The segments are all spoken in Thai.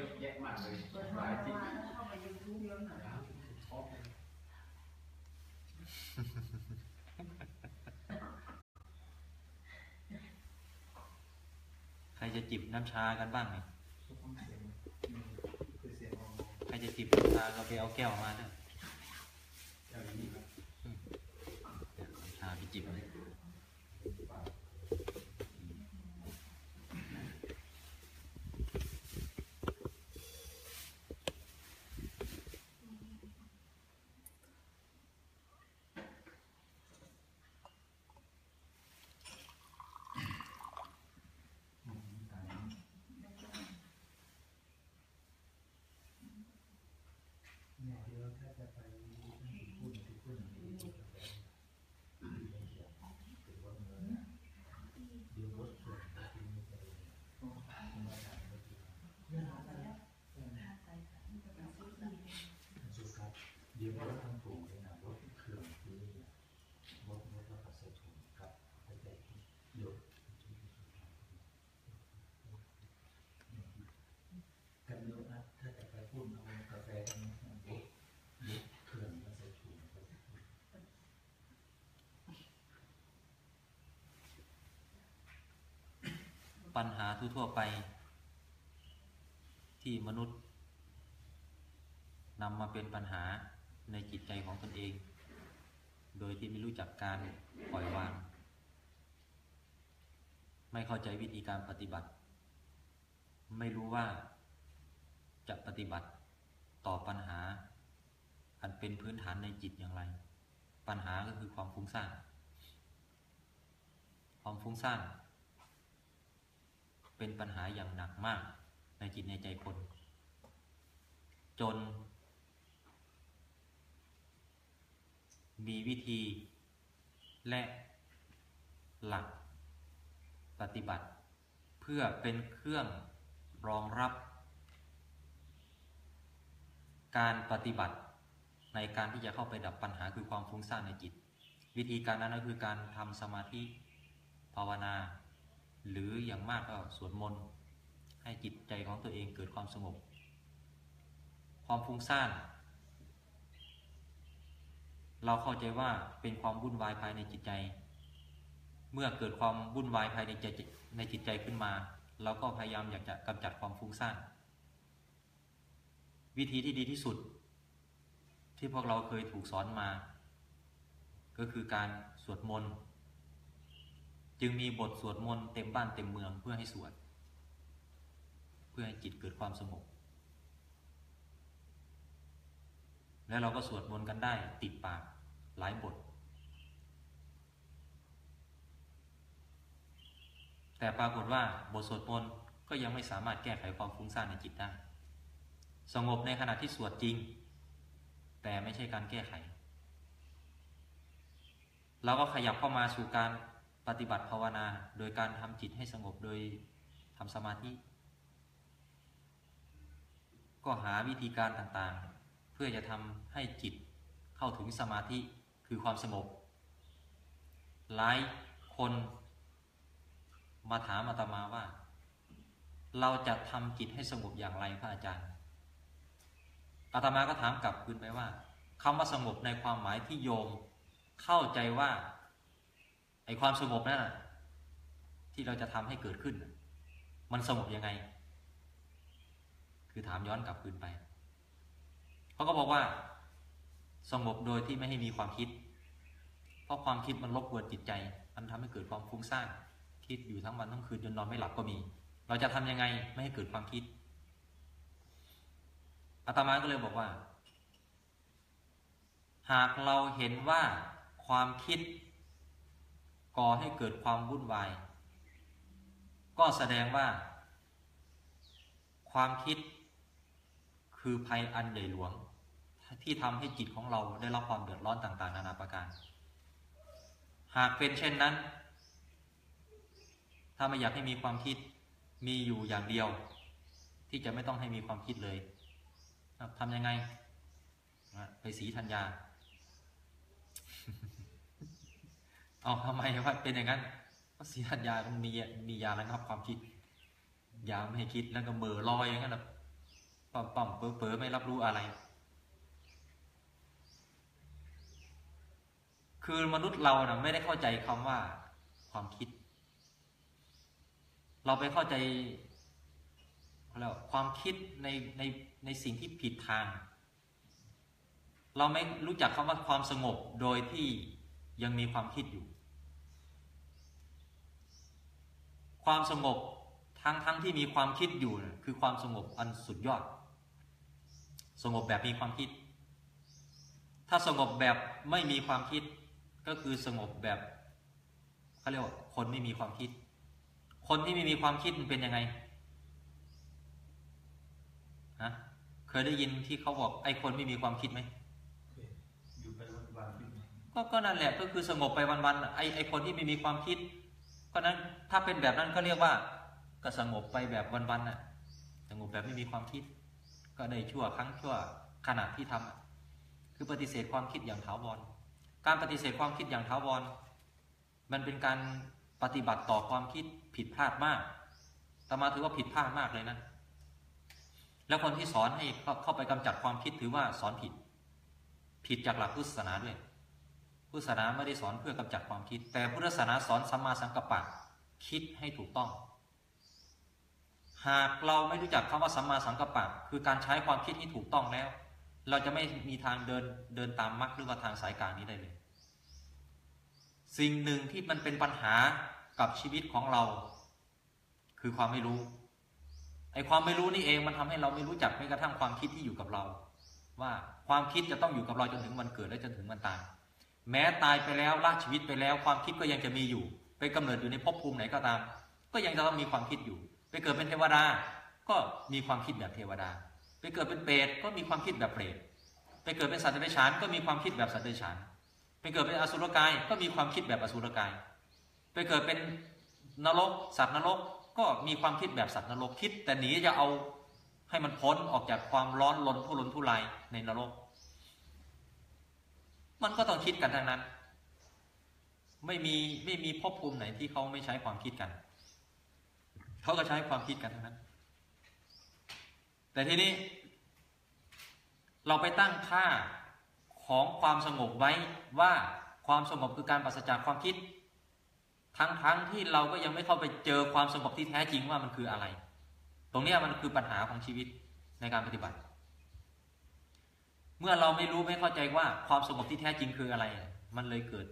ยอะแยะมากเลยเปิดหมาลายที่เข้าไปยูทูบเยอะหน่อยท็อปใครจะจิบน้ำชากันบ้างเนี่ยคือเสียงมองใครจะจิบน้ำชาก็ไปเอาแก้วมาเด้ออย่างนี้ครับ เดี๋ยวน้ำชาไปจิบเลย เนี่ยเดี๋ยวถ้าจะไปพูดที่พูดอย่างนี้ถือว่าเงินเดี๋ยวรถส่วนที่มีไปมาทำรถสุดครับเดี๋ยวรถทำถูกเลยนะรถเครื่องที่รถรถแล้วก็ใส่ถุงครับไปใจเดี๋ยวกันเดี๋ยวนะถ้าจะไปพูดเอากาแฟกันนะรถรถเครื่องแล้วใส่ถุงไป ปัญหาทั่วๆไป ที่มนุษย์นำมาเป็นปัญหาในจิตใจของตนเอง โดยที่ไม่รู้จักการปล่อยวาง ไม่เข้าใจวิธีการปฏิบัติ ไม่รู้ว่าจะปฏิบัติต่อปัญหา อันเป็นพื้นฐานในจิตอย่างไร ปัญหาก็คือความฟุ้งซ่าน ความฟุ้งซ่าน เป็นปัญหาอย่างหนักมาก ในจิตในใจคน จน มีวิธีและหลักปฏิบัติ เพื่อเป็นเครื่องรองรับ การปฏิบัติในการที่จะเข้าไปดับปัญหาคือความฟุ้งซ่านในจิต วิธีการนั้นก็คือการทำสมาธิภาวนา หรืออย่างมากก็สวดมนต์ให้จิตใจของตัวเองเกิดความสงบ ความฟุ้งซ่าน เราเข้าใจว่าเป็นความวุ่นวายภายในจิตใจ เมื่อเกิดความวุ่นวายภายในใจในจิตใจขึ้นมา เราก็พยายามอยากจะกำจัดความฟุ้งซ่าน วิธีที่ดีที่สุด ที่พวกเราเคยถูกสอนมา ก็คือการสวดมนต์ จึงมีบทสวดมนต์เต็มบ้านเต็มเมืองเพื่อให้สวด เพื่อให้จิตเกิดความสงบแล้วเราก็สวดมนต์กันได้ติดปากหลายบท แต่ปรากฏว่าบทสวดมนต์ก็ยังไม่สามารถแก้ไขความฟุ้งซ่านในจิตได้ สงบในขณะที่สวดจริง แต่ไม่ใช่การแก้ไข เราก็ขยับเข้ามาสู่การ ปฏิบัติภาวนาโดยการทำจิตให้สงบโดยทำสมาธิ ก็หาวิธีการต่างๆ เพื่อจะทำให้จิตเข้าถึงสมาธิคือความสงบ หลายคนมาถามอาตมาว่า เราจะทำจิตให้สงบอย่างไรพระอาจารย์อาตมาก็ถามกลับคืนไปว่าคำว่าสงบในความหมายที่โยมเข้าใจว่า ไอความสงบนั่นน่ะที่เราจะทำให้เกิดขึ้น มันสงบยังไง คือถามย้อนกลับคืนไปเขาก็บอกว่า สงบโดยที่ไม่ให้มีความคิด เพราะความคิดมันรบกวนจิตใจ มันทำให้เกิดความฟุ้งซ่านคิดอยู่ทั้งวันทั้งคืนจนนอนไม่หลับก็มี เราจะทำยังไงไม่ให้เกิดความคิดอาตมาก็เลยบอกว่า หากเราเห็นว่าความคิด ก่อให้เกิดความวุ่นวาย ก็แสดงว่า ความคิดคือภัยอันใหญ่หลวง ที่ทำให้จิตของเราได้รับความเดือดร้อนต่างๆ นานาประการ หากเป็นเช่นนั้น ถ้าไม่อยากให้มีความคิดมีอยู่อย่างเดียว ที่จะไม่ต้องให้มีความคิดเลยทำยังไง ไปสีธัญญา เอาทำไมว่าเป็นอย่างนั้นเพราะสีธัญญามันมีมียาระงับความคิด ยาไม่ให้คิดแล้วก็เบอร์ลอยอย่างนั้นแหละป่อมป่มเป๋อเป๋อไม่รับรู้อะไร คือมนุษย์เรานะไม่ได้เข้าใจคำว่าความคิด เราไปเข้าใจแล้วความคิดในในในสิ่งที่ผิดทาง เราไม่รู้จักคำว่าความสงบโดยที่ยังมีความคิดอยู่ ความสงบทั้งทั้งที่มีความคิดอยู่น่ะคือความสงบอันสุดยอด สงบแบบมีความคิด ถ้าสงบแบบไม่มีความคิดก็คือสงบแบบเขาเรียกว่าคนไม่มีความคิด คนที่ไม่มีความคิดมันเป็นยังไงฮะเคยได้ยินที่เขาบอกไอ้คนไม่มีความคิดไหมอยู่ไปวันวันที่ก็ก็นั่นแหละก็คือสงบไปวันๆไอ้ไอ้คนที่ไม่มีความคิด ก็นั้นถ้าเป็นแบบนั้นก็เรียกว่าก็สงบไปแบบวันๆน่ะสงบแบบไม่มีความคิด ก็ได้ชั่วครั้งชั่วขณะที่ทำอะคือปฏิเสธความคิดอย่างถาวร การปฏิเสธความคิดอย่างถาวร มันเป็นการปฏิบัติต่อความคิดผิดพลาดมากแต่มาถือว่าผิดพลาดมากเลยนะ แล้วคนที่สอนให้เข้าไปกำจัดความคิดถือว่าสอนผิด ผิดจากหลักพุทธศาสนาด้วย พุทธศาสนาไม่ได้สอนเพื่อกำจัดความคิด แต่พุทธศาสนาสอนสัมมาสังกัปปะคิดให้ถูกต้อง หากเราไม่รู้จักคำว่าสัมมาสังกัปปะคือการใช้ความคิดให้ถูกต้องแล้ว เราจะไม่มีทางเดินเดินตามมรรคหรือว่าทางสายกลางนี้ได้เลย สิ่งหนึ่งที่มันเป็นปัญหากับชีวิตของเรา คือความไม่รู้ไอ้ความไม่รู้นี่เองมันทำให้เราไม่รู้จักแม้กระทั่งความคิดที่อยู่กับเรา ว่าความคิดจะต้องอยู่กับเราจนถึงวันเกิดและจนถึงวันตาย แม้ตายไปแล้วละชีวิตไปแล้ว ความคิดก็ยังจะมีอยู่ ไปกำเนิดอยู่ในภพภูมิไหนก็ตาม ก็ยังจะต้องมีความคิดอยู่ ไปเกิดเป็นเทวดา ก็มีความคิดแบบเทวดา ไปเกิดเป็นเปรตก็มีความคิดแบบเปรตไปเกิดเป็นสัตว์เดรัจฉานก็มีความคิดแบบสัตว์เดรัจฉาน ไปเกิดเป็นอสุรกายก็มีความคิดแบบอสุรกาย ไปเกิดเป็นนรก สัตว์นรกก็มีความคิดแบบสัตว์นรกคิด แต่หนีจะเอาให้มันพ้นออกจากความร้อนรนทุรนทุรายในนรก มันก็ต้องคิดกันทั้งนั้น ไม่มีไม่มีภพภูมิไหนที่เขาไม่ใช้ความคิดกัน เขาก็ใช้ความคิดกันทั้งนั้น แต่ทีนี้ เราไปตั้งค่าของความสงบไว้ว่าความสงบคือการปราศจากความคิด ทั้งๆทที่เราก็ยังไม่เข้าไปเจอความสงบที่แท้จริงว่ามันคืออะไร ตรงนี้มันคือปัญหาของชีวิตในการปฏิบัติ เมื่อเราไม่รู้ไม่เข้าใจว่าความสงบที่แท้จริงคืออะไร มันเลยเกิด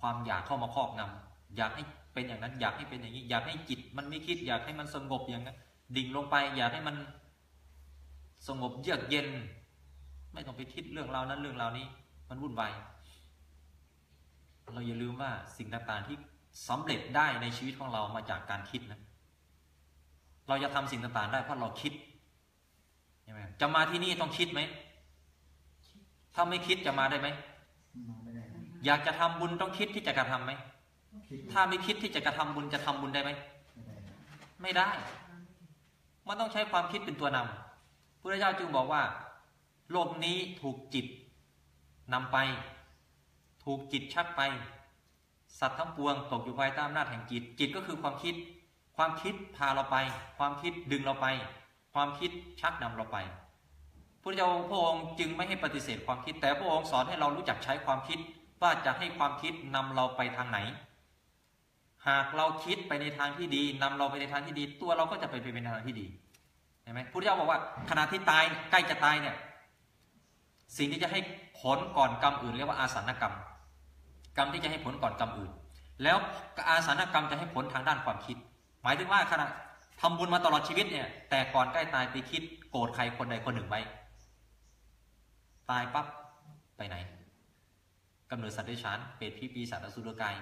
ความอยากเข้ามาครอบงำอยากให้เป็นอย่างนั้น อยากให้เป็นอย่างนี้ อยากให้จิตมันไม่คิด อยากให้มันสงบอย่างนั้นดิ่งลงไป อยากให้มันสงบเยือกเย็น ไม่ต้องไปคิดเรื่องราวนั้นเรื่องราวนี้ มันวุ่นวายเราอย่าลืมว่าสิ่งต่างๆที่สำเร็จได้ในชีวิตของเรามาจากการคิดนะ เราจะทำสิ่งต่างๆได้เพราะเราคิดใช่ไหมจะมาที่นี่ต้องคิดไหม ถ้าไม่คิดจะมาได้ไหมมาไม่ได้อยากจะทำบุญต้องคิดที่จะกระทำไหมคิดถ้าไม่คิดที่จะกระทำบุญจะทำบุญได้ไหมไม่ได้ไม่ได้ มันต้องใช้ความคิดเป็นตัวนำพระเจ้าจึงบอกว่า โลกนี้ถูกจิตนำไป ถูกจิตชักไป สัตว์ทั้งปวงตกอยู่ภายใต้อำนาจแห่งจิต จิตก็คือความคิด ความคิดพาเราไป ความคิดดึงเราไป ความคิดชักนำเราไป พระเจ้าพระองค์จึงไม่ให้ปฏิเสธความคิด แต่พระองค์สอนให้เรารู้จักใช้ความคิด ว่าจะให้ความคิดนำเราไปทางไหน หากเราคิดไปในทางที่ดีนำเราไปในทางที่ดี ตัวเราก็จะไปเป็นทางที่ดีเห็นไหมพุทธเจ้าบอกว่าขณะที่ตายใกล้จะตายเนี่ยสิ่งที่จะให้ผลก่อนกรรมอื่นเรียกว่าอาสานกรรม กรรมที่จะให้ผลก่อนกรรมอื่น แล้วอาสานกรรมจะให้ผลทางด้านความคิด หมายถึงว่าขณะทำบุญมาตลอดชีวิตเนี่ยแต่ก่อนใกล้ตายไปคิดโกรธใครคนใดคนหนึ่งไว้ ตายปั๊บไปไหนกำเนิดสัตว์เดรัจฉานเปรตผีปีศาจอสุรกาย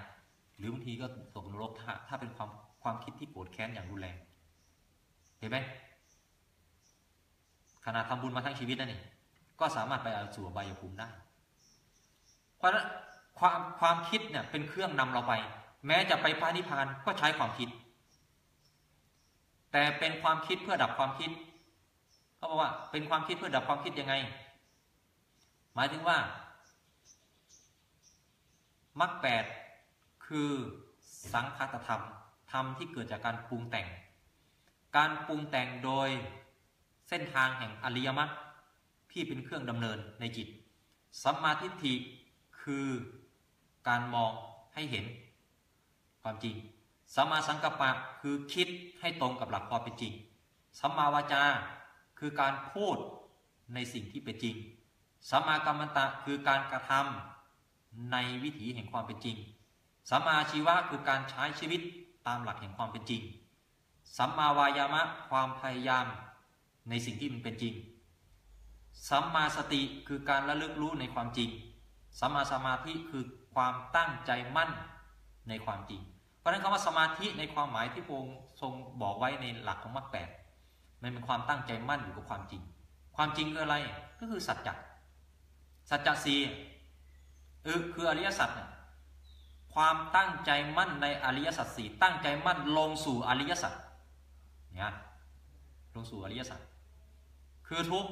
หรือบางทีก็ตกนรกถ้าถ้าเป็นความความคิดที่โกรธแค้นอย่างรุนแรง เห็นไหมขณะทำบุญมาทั้งชีวิตนั่นนี่ก็สามารถไปเอาสู่อบายภูมิได้ เพราะนั้นความความคิดเนี่ยเป็นเครื่องนำเราไป แม้จะไปพระนิพพานก็ใช้ความคิด แต่เป็นความคิดเพื่อดับความคิดเขาบอกว่าเป็นความคิดเพื่อดับความคิดยังไง หมายถึงว่ามรรคแปดคือสังคตธรรม ธรรมที่เกิดจากการปรุงแต่ง การปรุงแต่งโดยเส้นทางแห่งอริยมรรคที่เป็นเครื่องดำเนินในจิต สัมมาทิฏฐิคือการมองให้เห็นความจริง สัมมาสังกัปปะคือคิดให้ตรงกับหลักความเป็นจริง สัมมาวาจาคือการพูดในสิ่งที่เป็นจริง สัมมากัมมันตะคือการกระทำในวิถีแห่งความเป็นจริง สัมมาชีวะคือการใช้ชีวิตตามหลักแห่งความเป็นจริง สัมมาวายามะความพยายามในสิ่งที่มันเป็นจริง สัมมาสติคือการระลึกรู้ในความจริง สัมมาสมาธิคือความตั้งใจมั่นในความจริง เพราะฉะนั้นคำว่าสมาธิในความหมายที่พระองค์ทรงบอกไว้ในหลักของมรรคแปดมันเป็นความตั้งใจมั่นอยู่กับความจริง ความจริงคืออะไร ก็คือสัจจะ สัจจะสีเออคืออริยสัจเนี่ยความตั้งใจมั่นในอริยสัจสี่ตั้งใจมั่นลงสู่อริยสัจเนี่ยลงสู่อริยสัจคือทุก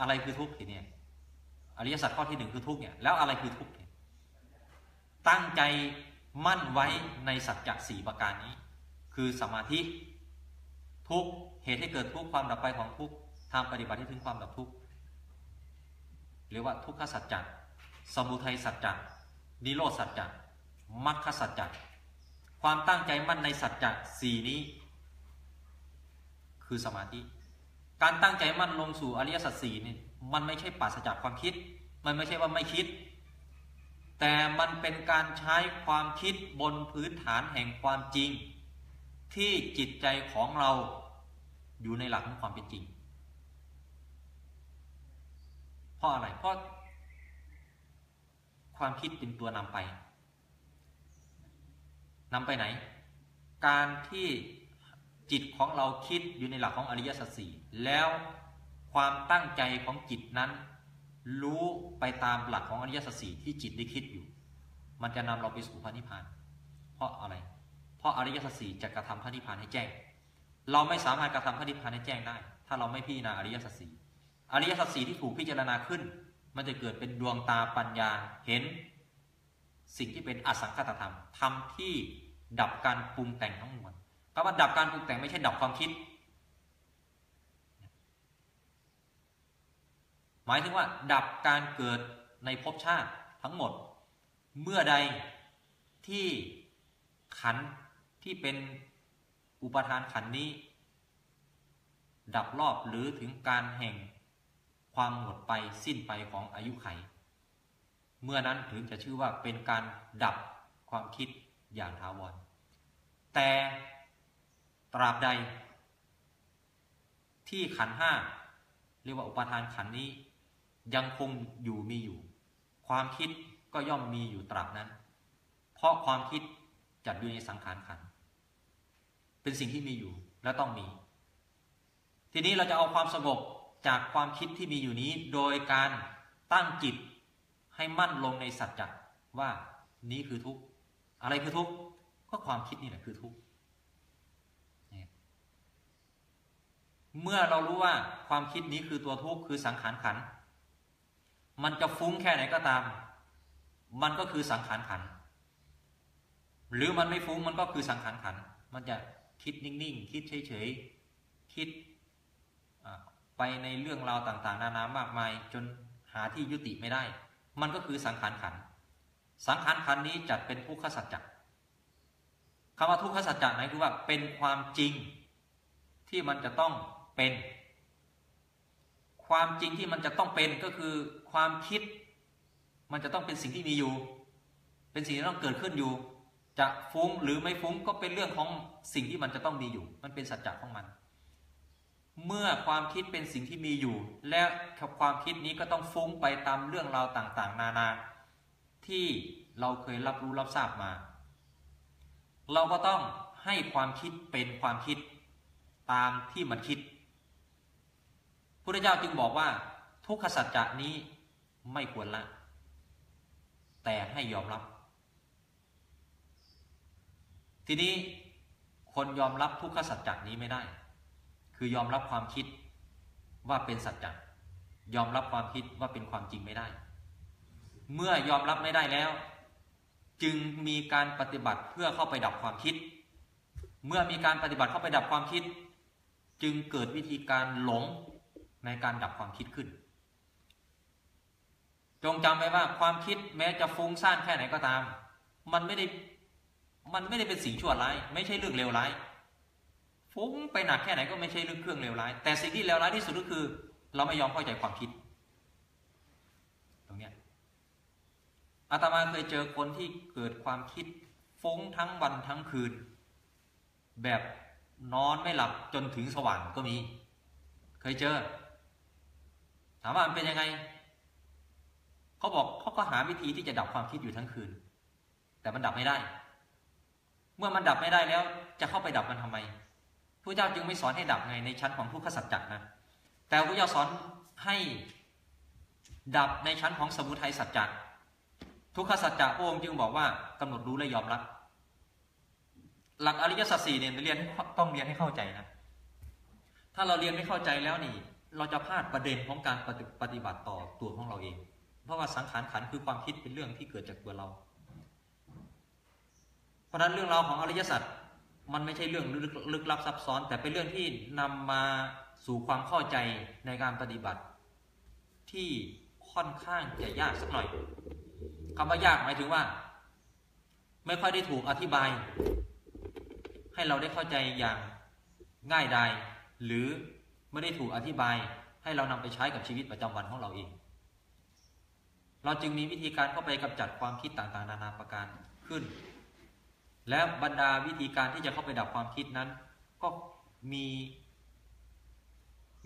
อะไรคือทุกทีเนี่ยอริยสัจข้อที่หนึ่งคือทุกเนี่ยแล้วอะไรคือทุกเนี่ยตั้งใจมั่นไว้ในสัจจะสี่ประการนี้ คือสมาธิทุกเหตุให้เกิดทุกความดับไปของทุกทางปฏิบัติให้ถึงความดับทุกข์ หรือว่าทุกขสัจจะสมุทัยสัจจะนิโรธสัจจะมรรคสัจจะความตั้งใจมั่นในสัจจะสี่นี้ คือสมาธิ การตั้งใจมั่นลงสู่อริยสัจสี่นี่มันไม่ใช่ปราศจากความคิด มันไม่ใช่ว่าไม่คิด แต่มันเป็นการใช้ความคิดบนพื้นฐานแห่งความจริง ที่จิตใจของเราอยู่ในหลักของความเป็นจริง เพราะอะไรเพราะความคิดเป็นตัวนำไปนำไปไหน การที่จิตของเราคิดอยู่ในหลักของอริยสัจสี่แล้วความตั้งใจของจิตนั้น รู้ไปตามหลักของอริยสัจสี่ที่จิตได้คิดอยู่ มันจะนำเราไปสู่พระนิพพาน เพราะอะไร เพราะอริยสัจสี่จะกระทำพระนิพพานให้แจ้ง เราไม่สามารถกระทำพระนิพพานให้แจ้งได้ ถ้าเราไม่พิจารณาอริยสัจสี่ อริยสัจสี่ที่ถูกพิจารณาขึ้น มันจะเกิดเป็นดวงตาปัญญาเห็น สิ่งที่เป็นอสังคตธรรมธรรมที่ดับการปรุงแต่งทั้งมวลคำว่าดับการปรุงแต่งไม่ใช่ดับความคิด หมายถึงว่า ดับการเกิดในภพชาติทั้งหมด เมื่อใดที่ขันที่เป็นอุปทานขันนี้ ดับรอบหรือถึงการแห่ง ความหมดไปสิ้นไปของอายุไข เมื่อนั้นถึงจะชื่อว่าเป็นการดับความคิดอย่างถาวร แต่ตราบใด ที่ขันห้าเรียกว่าอุปทานขันนี้ ยังคงอยู่มีอยู่ ความคิดก็ย่อมมีอยู่ตราบนั้น เพราะความคิดจัดอยู่ในสังขารขัน เป็นสิ่งที่มีอยู่และต้องมี ทีนี้เราจะเอาความสงบ จากความคิดที่มีอยู่นี้โดยการตั้งจิตให้มั่นลงในสัจจะว่านี้คือทุกข์อะไรคือทุกข์ก็ความคิดนี่แหละคือทุกข์เมื่อเรารู้ว่าความคิดนี้คือตัวทุกข์คือสังขารขัน มันจะฟุ้งแค่ไหนก็ตาม มันก็คือสังขารขัน หรือมันไม่ฟุ้งมันก็คือสังขารขัน มันจะคิดนิ่งๆ คิดเฉยๆ คิด ไปในเรื่องราวต่างๆ นานามากมาย จนหาที่ยุติไม่ได้ มันก็คือสังขารขัน สังขารขันนี้จัดเป็นทุกขสัจจะคำว่าทุกขสัจจะไหนคือว่าเป็นความจริงที่มันจะต้องเป็น ความจริงที่มันจะต้องเป็นก็คือความคิด มันจะต้องเป็นสิ่งที่มีอยู่ เป็นสิ่งที่ต้องเกิดขึ้นอยู่ จะฟุ้งหรือไม่ฟุ้งก็เป็นเรื่องของสิ่งที่มันจะต้องมีอยู่ มันเป็นสัจจะของมัน เมื่อความคิดเป็นสิ่งที่มีอยู่ และความคิดนี้ก็ต้องฟุ้งไปตามเรื่องราวต่างๆ นานา ที่เราเคยรับรู้รับทราบมา เราก็ต้องให้ความคิดเป็นความคิดตามที่มันคิดพุทธเจ้าจึงบอกว่า ทุกขสัจจะนี้ไม่ควรละ แต่ให้ยอมรับ ทีนี้คนยอมรับทุกขสัจจะนี้ไม่ได้ คือยอมรับความคิดว่าเป็นสัจจะยอมรับความคิดว่าเป็นความจริงไม่ได้ เมื่อยอมรับไม่ได้แล้ว จึงมีการปฏิบัติเพื่อเข้าไปดับความคิด เมื่อมีการปฏิบัติเข้าไปดับความคิด จึงเกิดวิธีการหลงในการดับความคิดขึ้น จงจำไว้ว่าความคิดแม้จะฟุ้งซ่านแค่ไหนก็ตาม มันไม่ได้มันไม่ได้เป็นสิ่งชั่วร้าย ไม่ใช่เรื่องเลวร้าย ฟุ้งไปหนักแค่ไหนก็ไม่ใช่เรื่องเครื่องเลวร้าย แต่สิ่งที่เลวร้ายที่สุดก็คือ เราไม่ยอมเข้าใจความคิด ตรงเนี้ยอาตมาเคยเจอคนที่เกิดความคิด ฟุ้งทั้งวันทั้งคืน แบบนอนไม่หลับจนถึงสว่างก็มี เคยเจอ ถามว่ามันเป็นยังไงเขาบอกเขาก็หาวิธีที่จะดับความคิดอยู่ทั้งคืน แต่มันดับไม่ได้ เมื่อมันดับไม่ได้แล้ว จะเข้าไปดับมันทำไม พระเจ้าจึงไม่สอนให้ดับไงในชั้นของทุกขสัจจะนะแต่พระเจ้าสอนให้ดับในชั้นของสมุทัยสัจจะทุกขสัจจะพระองค์จึงบอกว่ากำหนดรู้และยอมรับ หลักอริยสัจสี่เนี่ยเรียนต้องเรียนให้เข้าใจนะถ้าเราเรียนไม่เข้าใจแล้วนี่ เราจะพลาดประเด็นของการปฏิบัติต่อตัวของเราเอง เพราะว่าสังขารขันคือความคิดเป็นเรื่องที่เกิดจากตัวเรา เพราะฉะนั้นเรื่องราวของอริยสัจ มันไม่ใช่เรื่องลึกลับซับซ้อน แต่เป็นเรื่องที่นำมาสู่ความเข้าใจในการปฏิบัติ ที่ค่อนข้างจะยากสักหน่อยคำว่ายากหมายถึงว่า ไม่ค่อยได้ถูกอธิบาย ให้เราได้เข้าใจอย่างง่ายดายหรือไม่ได้ถูกอธิบาย ให้เรานำไปใช้กับชีวิตประจำวันของเราเอง เราจึงมีวิธีการเข้าไปกำจัดความคิดต่างๆ นานาประการขึ้น และบรรดาวิธีการที่จะเข้าไปดับความคิดนั้น ก็มี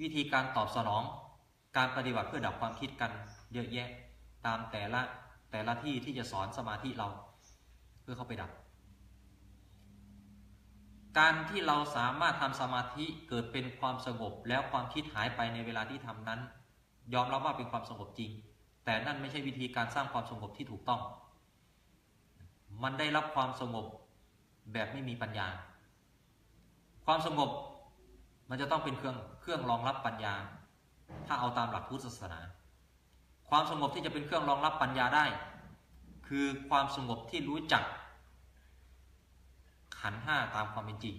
วิธีการตอบสนอง การปฏิบัติเพื่อดับความคิดกันเยอะแยะตามแต่ละแต่ละที่ที่จะสอนสมาธิเราเพื่อเข้าไปดับ การที่เราสามารถทำสมาธิเกิดเป็นความสงบแล้วความคิดหายไปในเวลาที่ทำนั้น ยอมรับว่าเป็นความสงบจริง แต่นั่นไม่ใช่วิธีการสร้างความสงบที่ถูกต้อง มันได้รับความสงบ แบบไม่มีปัญญา ความสงบมันจะต้องเป็นเครื่องเครื่องรองรับปัญญา ถ้าเอาตามหลักพุทธศาสนา ความสงบที่จะเป็นเครื่องรองรับปัญญาได้ คือความสงบที่รู้จัก ขันห้าตามความเป็นจริง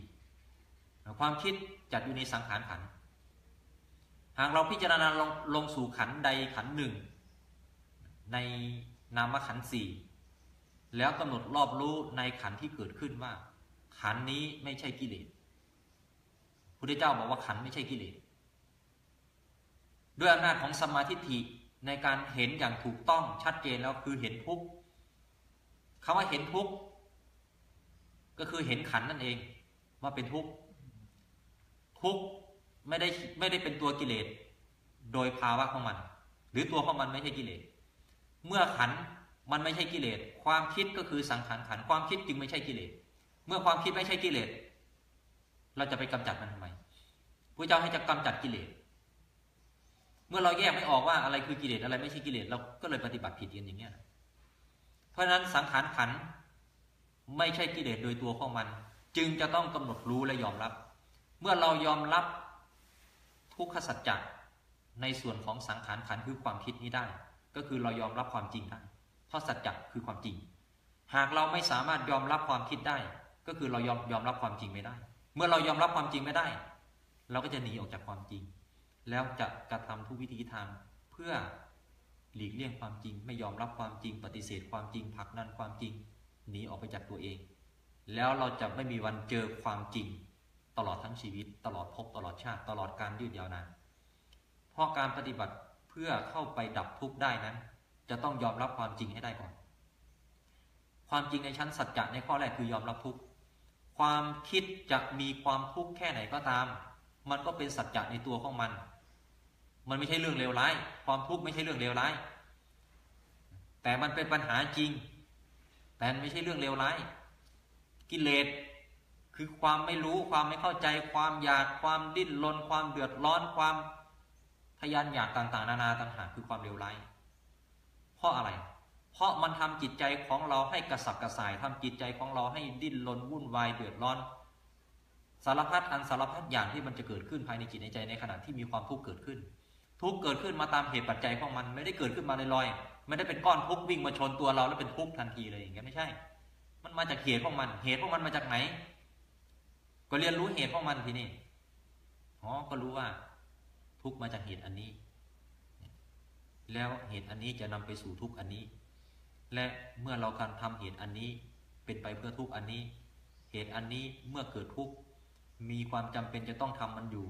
ความคิดจัดอยู่ในสังขารขัน หากเราพิจารณาลงลงสู่ขันใดขันหนึ่ง ในนามขันสี่ แล้วกำหนดรอบรู้ในขันที่เกิดขึ้นว่า ขันนี้ไม่ใช่กิเลสพุทธเจ้าบอกว่าขันไม่ใช่กิเลสด้วยอำนาจของสมาธิิในการเห็นอย่างถูกต้องชัดเจนแล้วคือเห็นทุกข์คำว่าเห็นทุกข์ก็คือเห็นขันนั่นเองว่าเป็นทุกข์ทุกข์ไม่ได้ไม่ได้เป็นตัวกิเลสโดยภาวะของมัน หรือตัวของมันไม่ใช่กิเลสเมื่อขัน มันไม่ใช่กิเลส ความคิดก็คือสังขารขัน ความคิดจึงไม่ใช่กิเลส เมื่อความคิดไม่ใช่กิเลส เราจะไปกำจัดมันทำไมพระเจ้าให้จะกำจัดกิเลส เมื่อเราแยกไม่ออกว่าอะไรคือกิเลสอะไรไม่ใช่กิเลสเราก็เลยปฏิบัติผิดกันอย่างเงี้ย เพราะฉะนั้นสังขารขันไม่ใช่กิเลสโดยตัวของมัน จึงจะต้องกำหนดรู้และยอมรับ เมื่อเรายอมรับทุกขสัจจะในส่วนของสังขารขันคือความคิดนี้ได้ ก็คือเรายอมรับความจริงได้ เพราะสัจจะคือความจริง หากเราไม่สามารถยอมรับความคิดได้ ก็คือเรายอมยอมรับความจริงไม่ได้ เมื่อเรายอมรับความจริงไม่ได้ เราก็จะหนีออกจากความจริง แล้วจะกระทำทุกวิธีทางเพื่อหลีกเลี่ยงความจริง ไม่ยอมรับความจริง ปฏิเสธความจริงผลักดันความจริงหนีออกไปจากตัวเอง แล้วเราจะไม่มีวันเจอความจริง ตลอดทั้งชีวิต ตลอดภพตลอดชาติ ตลอดการยืดยาวนานเพราะการปฏิบัติเพื่อเข้าไปดับทุกข์ได้นั้น จะต้องยอมรับความจริงให้ได้ก่อน ความจริงในชั้นสัจจะในข้อแรกคือยอมรับทุกข์ความคิดจะมีความทุกข์แค่ไหนก็ตาม มันก็เป็นสัจจะในตัวของมัน มันไม่ใช่เรื่องเลวร้าย ความทุกข์ไม่ใช่เรื่องเลวร้าย แต่มันเป็นปัญหาจริง แต่ไม่ใช่เรื่องเลวร้าย กิเลสคือความไม่รู้ความไม่เข้าใจ ความอยากความดิ้นรนความเดือดร้อนความทยานอยากต่างๆ นานาต่างหากคือความเลวร้าย เพราะอะไร เพราะมันทำจิตใจของเราให้กระสับกระส่ายทำจิตใจของเราให้ดิ้นรนวุ่นวายเดือดร้อน สารพัดอันสารพัดอย่างที่มันจะเกิดขึ้นภายในจิตในใจในขณะที่มีความทุกข์เกิดขึ้น ทุกข์เกิดขึ้นมาตามเหตุปัจจัยของมันไม่ได้เกิดขึ้นมาลอยๆไม่ได้เป็นก้อนทุกข์วิ่งมาชนตัวเราแล้วเป็นทุกข์ทันทีเลยอย่างเงี้ยไม่ใช่ มันมาจากเหตุของมัน เหตุของมันมาจากไหน ก็เรียนรู้เหตุของมันทีนี้อ๋อก็รู้ว่า ทุกข์มาจากเหตุอันนี้ แล้วเหตุอันนี้จะนำไปสู่ทุกอันนี้ และเมื่อเราการทำเหตุอันนี้เป็นไปเพื่อทุกอันนี้ เหตุอันนี้เมื่อเกิดทุกมีความจำเป็นจะต้องทำมันอยู่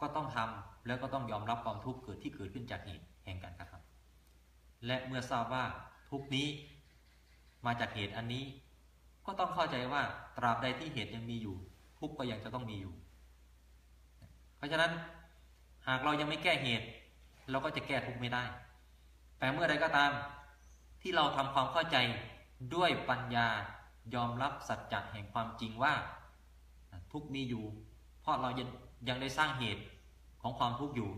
ก็ต้องทำแล้วก็ต้องยอมรับความทุกข์เกิดที่เกิดขึ้นจากเหตุแห่งการกระทำและเมื่อทราบว่าทุกนี้มาจากเหตุอันนี้ ก็ต้องเข้าใจว่าตราบใดที่เหตุยังมีอยู่ ทุกก็ยังจะต้องมีอยู่ เพราะฉะนั้นหากเรายังไม่แก้เหตุ เราก็จะแก้ทุกข์ไม่ได้ แต่เมื่อใดก็ตาม ที่เราทำความเข้าใจด้วยปัญญายอมรับสัจจะแห่งความจริงว่า ทุกข์มีอยู่ เพราะเรายังยังได้สร้างเหตุของความทุกข์อยู่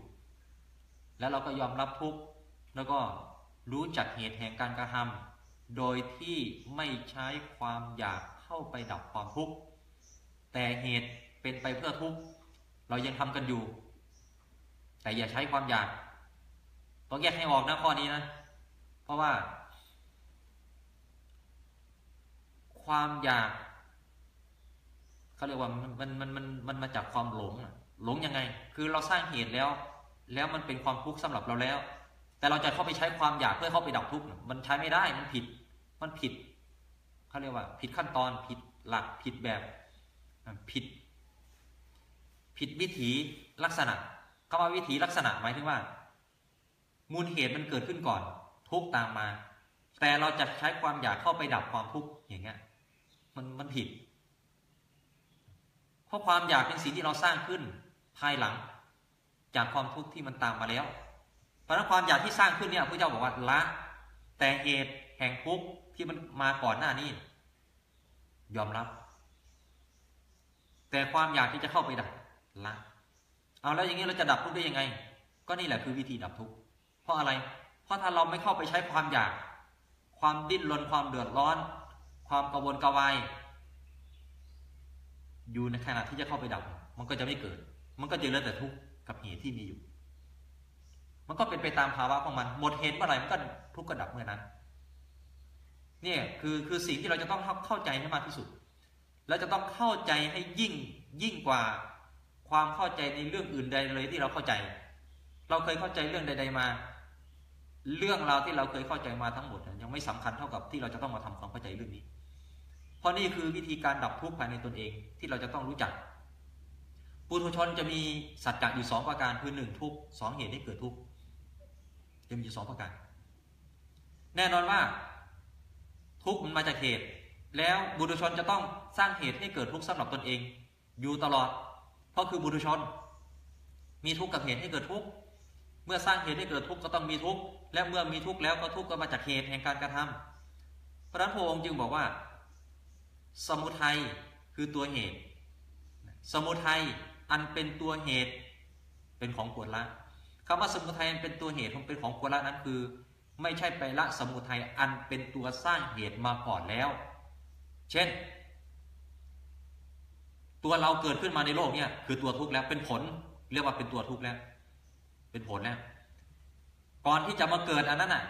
แล้วเราก็ยอมรับทุกข์แล้วก็รู้จักเหตุแห่งการกระทำโดยที่ไม่ใช้ความอยากเข้าไปดับความทุกข์แต่เหตุเป็นไปเพื่อทุกข์เรายังทำกันอยู่ แต่อย่าใช้ความอยาก ต้องแยกให้ออกนะข้อนี้นะ เพราะว่า ความอยากเขาเรียกว่ามันมันมันมันมันมาจากความหลงหลงยังไง คือเราสร้างเหตุแล้ว แล้วมันเป็นความทุกข์สำหรับเราแล้ว แต่เราจะเข้าไปใช้ความอยากเพื่อเข้าไปดับทุกข์มันใช้ไม่ได้มันผิด มันผิดเขาเรียกว่า ผิดขั้นตอนผิดหลักผิดแบบผิด ผิดวิถีลักษณะคำว่าวิถีลักษณะหมายถึงว่า มูลเหตุมันเกิดขึ้นก่อน ทุกตามมา แต่เราจะใช้ความอยากเข้าไปดับความทุกข์อย่างเงี้ยมันมันผิด เพราะความอยากเป็นสิ่งที่เราสร้างขึ้นภายหลัง จากความทุกข์ที่มันตามมาแล้ว เพราะนั้นความอยากที่สร้างขึ้นเนี่ยพระเจ้าบอกว่าละ แต่เหตุแห่งทุกข์ที่มันมาก่อนหน้านี้ ยอมรับ แต่ความอยากที่จะเข้าไปดับละ เอาแล้วอย่างนี้เราจะดับทุกข์ได้ยังไง ก็นี่แหละคือวิธีดับทุกข์ ราะอะไร เพราะถ้าเราไม่เข้าไปใช้ความอยาก ความดิ้นรนความเดือดร้อน ความกระวนกระวายอยู่ในขณะที่จะเข้าไปดับ มันก็จะไม่เกิด มันก็จะเหลือแต่ทุกข์กับเหตุที่มีอยู่ มันก็เป็นไปตามภาวะของมัน หมดเหตุเมื่อไหร่มันก็ทุกข์ก็ดับเมื่อนั้น เนี่ยคือคือสิ่งที่เราจะต้องเข้าใจให้มากที่สุด แล้วจะต้องเข้าใจให้ยิ่งยิ่งกว่าความเข้าใจในเรื่องอื่นใดเลยที่เราเข้าใจ เราเคยเข้าใจเรื่องใด ๆมา เรื่องราวที่เราเคยเข้าใจมาทั้งหมดยังไม่สำคัญเท่ากับที่เราจะต้องมาทำความเข้าใจเรื่องนี้ เพราะนี่คือวิธีการดับทุกข์ภายในตนเองที่เราจะต้องรู้จัก ปุถุชนจะมีสัจจะอยู่สองประการคือหนึ่งทุกข์สองเหตุให้เกิดทุกข์จะมีอยู่สองประการ แน่นอนว่า ทุกข์มันมาจากเหตุ แล้วบุตุชนจะต้องสร้างเหตุให้เกิดทุกข์สำหรับตนเอง อยู่ตลอด เพราะคือบุตุชน มีทุกข์กับเหตุให้เกิดทุกข์ เมื่อสร้างเหตุให้เกิดทุกข์ก็ต้องมีทุกข์และเมื่อมีทุกข์แล้วก็ทุกข์ก็มาจากเหตุแห่งการกระทำพระนั้นพระองค์จึงบอกว่า สมุทัยคือตัวเหตุ สมุทัยอันเป็นตัวเหตุเป็นของควรละคำว่าสมุทัยอันเป็นตัวเหตุของเป็นของควรละนั้นคือ ไม่ใช่ไปละสมุทัยอันเป็นตัวสร้างเหตุมาก่อนแล้ว เช่น ตัวเราเกิดขึ้นมาในโลกเนี่ยคือตัวทุกข์แล้วเป็นผลเรียกว่าเป็นตัวทุกข์แล้ว เป็นผลแล้ว ก่อนที่จะมาเกิดอันนั้นน่ะ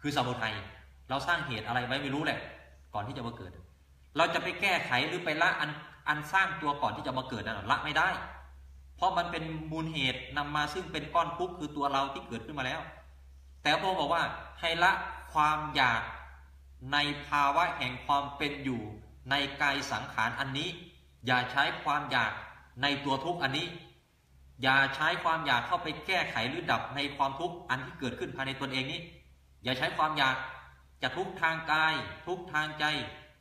คือสมุทัยเราสร้างเหตุอะไรไว้ไม่รู้แหละ ก่อนที่จะมาเกิด เราจะไปแก้ไขหรือไปละอันอันสร้างตัวก่อนที่จะมาเกิดนั่นละไม่ได้ เพราะมันเป็นมูลเหตุนำมาซึ่งเป็นก้อนทุกข์คือตัวเราที่เกิดขึ้นมาแล้ว แต่พระองค์บอกว่าให้ละความอยากในภาวะแห่งความเป็นอยู่ในกายสังขารอันนี้ อย่าใช้ความอยากในตัวทุกข์อันนี้ อย่าใช้ความอยากเข้าไปแก้ไขหรือดับในความทุกข์อันที่เกิดขึ้นภายในตนเองนี้ อย่าใช้ความอยากจะทุกข์ทางกาย ทุกข์ทางใจ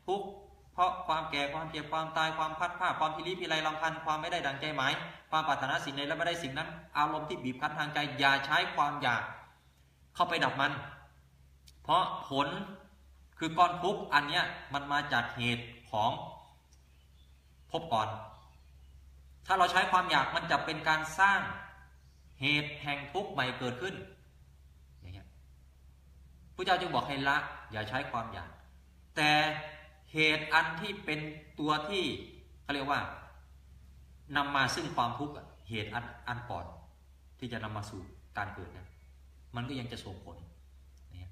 ทุกข์เพราะความแก่ความเจ็บความตายความพัดผ้าความพิริพิไรลำพันความไม่ได้ดังใจหมาย ความปรารถนาสิ่งใดและไม่ได้สิ่งนั้น อารมณ์ที่บีบคั้นทางใจ อย่าใช้ความอยาก เข้าไปดับมัน เพราะผลคือก้อนทุกข์อันเนี้ยมันมาจากเหตุของพบก่อน ถ้าเราใช้ความอยากมันจะเป็นการสร้างเหตุแห่งทุกข์ใหม่เกิดขึ้นอย่างเงี้ยพระเจ้าจึงบอกให้ละ อย่าใช้ความอยาก แต่เหตุอันที่เป็นตัวที่เขาเรียกว่านำมาซึ่งความทุกข์เหตุอันอันก่อน ที่จะนำมาสู่การเกิดนะมันก็ยังจะส่งผลเนี่ย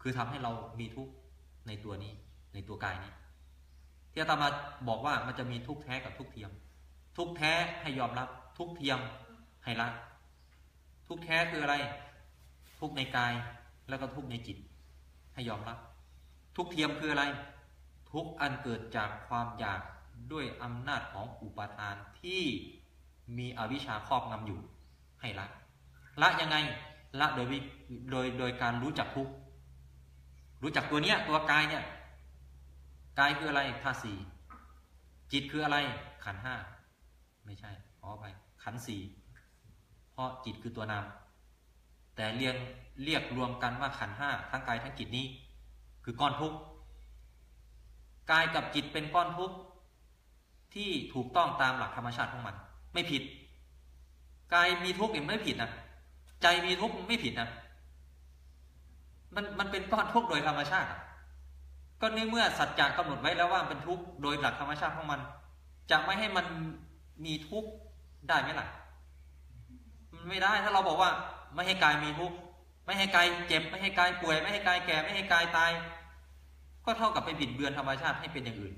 คือทำให้เรามีทุกข์ในตัวนี้ ในตัวกายนี้ที่อาตมาบอกว่ามันจะมีทุกข์แท้กับทุกข์เทียม ทุกแท้ให้ยอมรับ ทุกเทียมให้ละทุกแท้คืออะไร ทุกในกายแล้วก็ทุกในจิต ให้ยอมรับ ทุกเทียมคืออะไร ทุกอันเกิดจากความอยากด้วยอำนาจของอุปทานที่มีอวิชชาครอบงำอยู่ ให้ละ ละยังไงละโดยโดยโดยการรู้จักทุกรู้จักตัวเนี้ยตัวกายเนี่ยกายคืออะไรธาตุสี่จิตคืออะไรขันห้า ไม่ใช่ขอไปขันสี่เพราะจิตคือตัวนาม แต่เรียงเรียกรวมกันว่าขันห้าทั้งกายทั้งจิตนี้ คือก้อนทุกข์กายกับจิตเป็นก้อนทุกข์ที่ถูกต้องตามหลักธรรมชาติของมัน ไม่ผิดกายมีทุกข์เนี่ยไม่ผิดนะใจมีทุกข์ไม่ผิดนะมันมันเป็นก้อนทุกข์โดยธรรมชาติ ก็ในเมื่อสัจจะกำหนดไว้แล้วว่าเป็นทุกข์โดยหลักธรรมชาติของมัน จะไม่ให้มัน มีทุกข์ได้ไหมล่ะมันไม่ได้ถ้าเราบอกว่า ไม่ให้กายมีทุกข์ไม่ให้กายเจ็บ ไม่ให้กายป่วย ไม่ให้กายแก่ ไม่ให้กายตาย ก็เท่ากับไปบิดเบือนธรรมชาติให้เป็นอย่างอื่น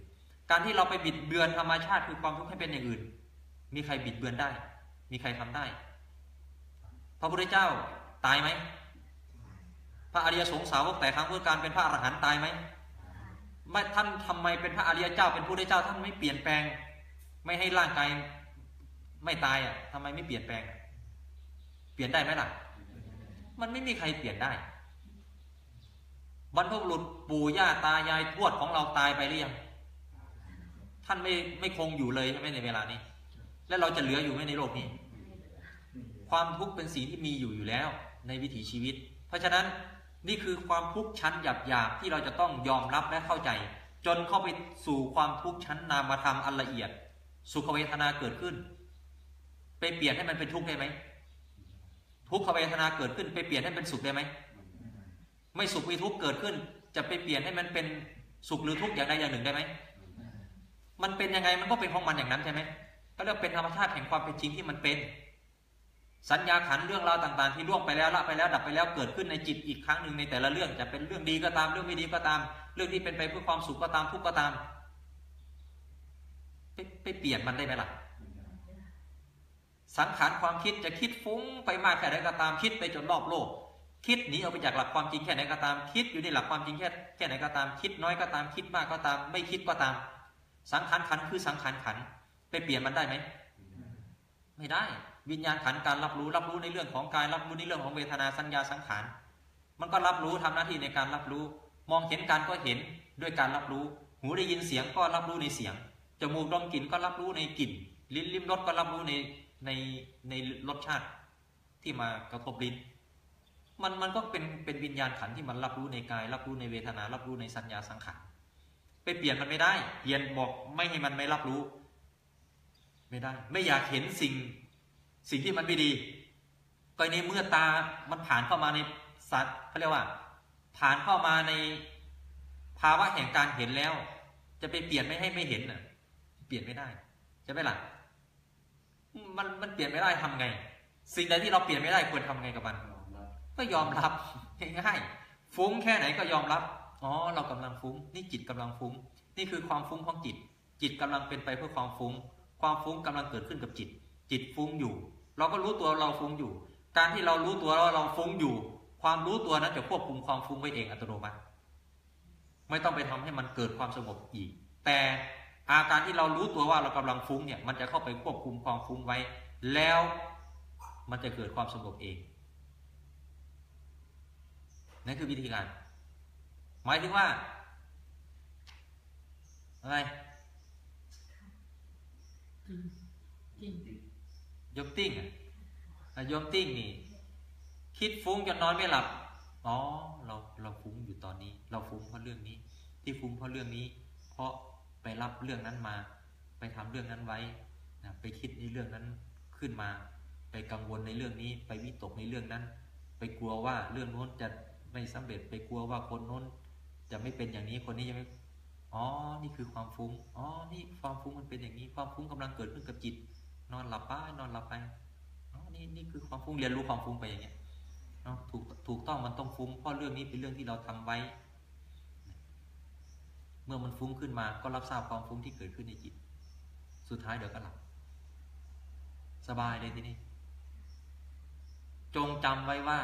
การที่เราไปบิดเบือนธรรมชาติคือความทุกข์ให้เป็นอย่างอื่น มีใครบิดเบือนได้ มีใครทำได้ พระพุทธเจ้าตายไหมพระอริยสงสาวกแต่ครั้งพุทธการเป็นพระอรหันต์ตายไหมไม่ท่านทำไมเป็นพระอริยเจ้าเป็นผู้ได้เจ้าท่านไม่เปลี่ยนแปลง ไม่ให้ร่างกายไม่ตายอะทำไมไม่เปลี่ยนแปลง เปลี่ยนได้ไหมล่ะ มันไม่มีใครเปลี่ยนได้บรรพบุรุษปู่ย่าตายายทวดของเราตายไปหรือยังท่านไม่ไม่คงอยู่เลยใช่ไหมในเวลานี้ แล้วเราจะเหลืออยู่ไหมในโลกนี้ ความทุกข์เป็นสิ่งที่มีอยู่อยู่แล้ว ในวิถีชีวิต เพราะฉะนั้นนี่คือความทุกข์ชั้นหยาบๆที่เราจะต้องยอมรับและเข้าใจ จนเข้าไปสู่ความทุกข์ชั้นนามธรรมอันละเอียด สุขเวทนาเกิดขึ้น ไปเปลี่ยนให้มันเป็นทุกข์ได้ไหมทุกขเวทนาเกิดขึ้น ไปเปลี่ยนให้เป็นสุขได้ไหมไม่สุขมีทุกข์เกิดขึ้น จะไปเปลี่ยนให้มันเป็นสุขหรือทุกข์อย่างใดอย่างหนึ่งได้ไหมมันเป็นยังไงมันก็เป็นของมันอย่างนั้นใช่ไหมก็เรียกเป็นธรรมชาติแห่งความเป็นจริงที่มันเป็น สัญญาขันเรื่องราวต่าง ๆ ที่ล่วงไปแล้วละไปแล้วดับไปแล้วเกิดขึ้นในจิตอีกครั้งหนึ่งในแต่ละเรื่องจะเป็นเรื่องดีก็ตามเรื่องไม่ดีก็ตาม เรื่องที่เป็นไปเพื่อความสุขก็ตามทุกข์ก็ตาม ไปไปเปลี่ยนมันได้ไหมล่ะ สังขารความคิดจะคิดฟุ้งไปมากแค่ไหนก็ตามคิดไปจนรอบโลก คิดหนีออกไปจากหลักความจริงแค่ไหนก็ตามคิดอยู่ในหลักความจริงแค่แค่ไหนก็ตามคิดน้อยก็ตามคิดมากก็ตาม ไม่คิดก็ตาม สังขารขันธ์คือสังขารขันธ์ไปเปลี่ยนมันได้ไหมไม่ได้ วิญญาณขันธ์การรับรู้รับรู้ในเรื่องของกายรับรู้ในเรื่องของเวทนาสัญญาสังขาร มันก็รับรู้ทำหน้าที่ในการรับรู้ มองเห็นการก็เห็นด้วยการรับรู้ หูได้ยินเสียงก็รับรู้ในเสียง จมูกดมกลิ่นก็รับรู้ในกลิ่น ลิ้นลิ้มรสก็รับรู้ในในในรสชาติที่มากระทบลิ้นมันมันก็เป็นเป็นวิญญาณขันที่มันรับรู้ในกาย รับรู้ในเวทนา รับรู้ในสัญญาสังขารไปเปลี่ยนมันไม่ได้เปลี่ยนบอกไม่ให้มันไม่รับรู้ ไม่ได้ ไม่อยากเห็นสิ่งสิ่งที่มันไม่ดี ก็ในเมื่อตามันผ่านเข้ามาในสัตว์เขาเรียกว่า ผ่านเข้ามาในภาวะแห่งการเห็นแล้ว จะไปเปลี่ยนไม่ให้ไม่เห็นน่ะ เปลี่ยนไม่ได้จะไหมล่ะมันมันเปลี่ยนไม่ได้ทำไง สิ่งใดที่เราเปลี่ยนไม่ได้ควรทำไงกับมันก็ยอมรับง่ายๆฟุ้งแค่ไหนก็ยอมรับอ๋อเรากำลังฟุ้ง นี่จิตกำลังฟุ้ง นี่คือความฟุ้งของจิต จิตกำลังเป็นไปเพื่อความฟุ้ง ความฟุ้งกำลังเกิดขึ้นกับจิต จิตฟุ้งอยู่ เราก็รู้ตัวเราฟุ้งอยู่ การที่เรารู้ตัวเราเราฟุ้งอยู่ ความรู้ตัวนั้นจะควบคุมความฟุ้งไว้เองอัตโนมัติ ไม่ต้องไปทำให้มันเกิดความสงบอีก แต่ อาการที่เรารู้ตัวว่าเรากำลังฟุ้งเนี่ยมันจะเข้าไปควบคุมความฟุ้งไว้ แล้วมันจะเกิดความสงบเองนั่นคือวิธีการ หมายถึงว่า อะไรยมติ้งอะอะยมติ้งนี่ คิดฟุ้งจนนอนไม่หลับ อ๋อ เราเราฟุ้งอยู่ตอนนี้ เราฟุ้งเพราะเรื่องนี้ ที่ฟุ้งเพราะเรื่องนี้ เพราะ ไปรับเรื่องนั้นมา ไปทำเรื่องนั้นไว้นะไปคิดในเรื่องนั้นขึ้นมา ไปกังวลในเรื่องนี้ ไปวิตกในเรื่องนั้น ไปกลัวว่าเรื่องโน้นจะไม่สำเร็จ ไปกลัวว่าคนโน้นจะไม่เป็นอย่างนี้คนนี้จะไม่อ๋อ นี่คือความฟุ้ง อ๋อ นี่ความฟุ้งมันเป็นอย่างนี้ ความฟุ้งกำลังเกิดขึ้นกับจิต นอนหลับไปนอนหลับไป อ๋อ นี่นี่คือความฟุ้งเรียนรู้ความฟุ้งไปอย่างเงี้ยเนาะถูกถูกต้องมันต้องฟุ้งเพราะเรื่องนี้เป็นเรื่องที่เราทำไว้ เมื่อมันฟุ้งขึ้นมาก็รับทราบความฟุ้งที่เกิดขึ้นในจิต สุดท้ายเดี๋ยวก็หลับ สบายเลยทีนี้ จงจำไว้ว่า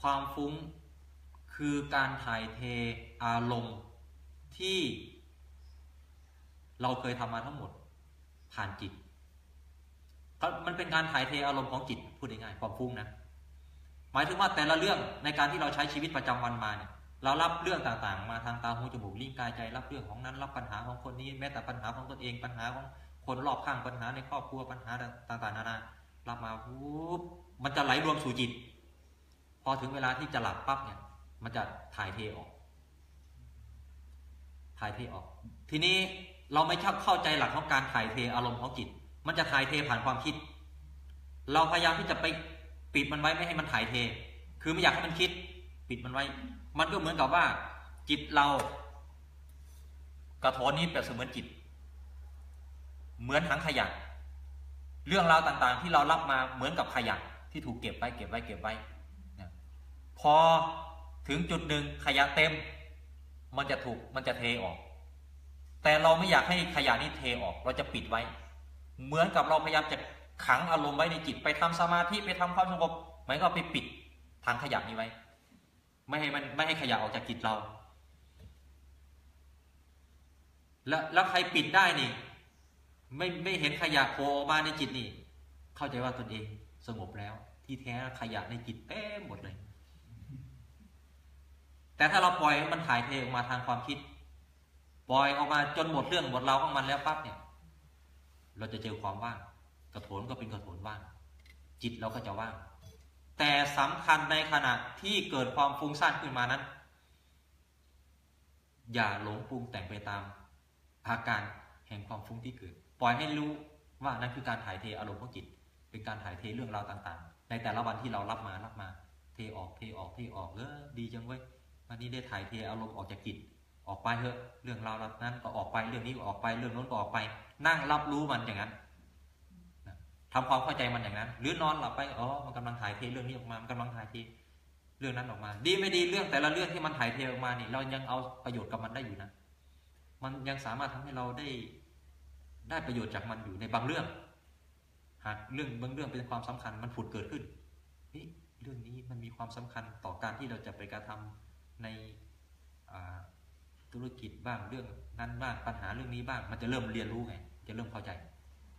ความฟุ้งคือการถ่ายเทอารมณ์ที่เราเคยทำมาทั้งหมดผ่านจิต มันเป็นการถ่ายเทอารมณ์ของจิตพูดง่ายๆความฟุ้งนะ หมายถึงว่าแต่ละเรื่องในการที่เราใช้ชีวิตประจำวันมาเนี่ย เรารับเรื่องต่างๆ มาทางตาหูจมูกลิ้นกายใจรับเรื่องของนั้น รับปัญหาของคนนี้แม้แต่ปัญหาของตนเองปัญหาของคนรอบข้างปัญหาในครอบครัวปัญหาต่างๆนานารับมาปุ๊บมันจะไหลรวมสู่จิต พอถึงเวลาที่จะหลับปั๊บเนี่ย มันจะถ่ายเทออก ถ่ายเทออก ทีนี้เราไม่ชอบเข้าใจหลักของการถ่ายเทอารมณ์ของจิต มันจะถ่ายเทผ่านความคิด เราพยายามที่จะไปปิดมันไว้ไม่ให้มันถ่ายเท คือไม่อยากให้มันคิด ปิดมันไว้ มันก็เหมือนกับว่า จิตเรา กระโถนนี้เปรียบเสมือนจิต เหมือนถังขยะเรื่องราวต่างๆ ที่เรารับมาเหมือนกับขยะที่ถูกเก็บไว้เก็บไว้เก็บไว้พอถึงจุดหนึ่งขยะเต็ม มันจะถูกมันจะเทออก แต่เราไม่อยากให้ขยะนี้เทออก เราจะปิดไว้ เหมือนกับเราพยายามจะขังอารมณ์ไว้ในจิตไปทำสมาธิไปทำความสงบหมายก็ไปปิดทางขยะนี้ไว้ ไม่ให้มันไม่ให้ขยะออกจากจิตเรา แล้วแล้วใครปิดได้นี่ ไม่ไม่เห็นขยะโผล่ออกมาในจิตนี่ เข้าใจว่าตนเองสงบแล้ว ที่แท้ขยะในจิตเต็มหมดเลย แต่ถ้าเราปล่อยมันถ่ายเทออกมาทางความคิด ปล่อยออกมาจนหมดเรื่องหมดราวของมันแล้วปั๊บเนี่ย เราจะเจอความว่าง กระโถนก็เป็นกระโถนว่าง จิตเราก็จะว่าง แต่สำคัญในขณะที่เกิดความฟุ้งซ่านขึ้นมานั้น อย่าหลงปรุงแต่งไปตามอาการแห่งความฟุ้งที่เกิด ปล่อยให้รู้ว่านั่นคือการถ่ายเทอารมณ์ของจิต เป็นการถ่ายเทเรื่องราวต่าง ๆ ในแต่ละวันที่เรารับมารับมา เทออกเทออกเทออกเออดีจังเว้ยวันนี้ได้ถ่ายเทอารมณ์ออกจากจิต ออกไปเถอะ เรื่องราวนั้นก็ออกไปเรื่องนี้ก็ออกไปเรื่องโน้นก็ออกไป นั่งรับรู้มันอย่างนั้น ทำความเข้าใจมันอย่างนั้น หรือนอนหลับไปอ๋อมันกำลังถ่ายเทเรื่องนี้ออกมามันกำลังถ่ายเทเรื่องนั้นออกมา ดีไม่ดีเรื่องแต่ละเรื่องที่มันถ่ายเทออกมานี่เรายังเอาประโยชน์กับมันได้อยู่นะ มันยังสามารถทำให้เราได้ได้ประโยชน์จากมันอยู่ในบางเรื่อง หากเรื่องบางเรื่องเป็นความสำคัญมันผุดเกิดขึ้นเฮ้ยเรื่องนี้มันมีความสำคัญต่อการที่เราจะไปกระทำในธุรกิจบ้างเรื่องนั้นบ้างปัญหาเรื่องนี้บ้าง มันจะเริ่มเรียนรู้ไงจะเริ่มเข้าใจ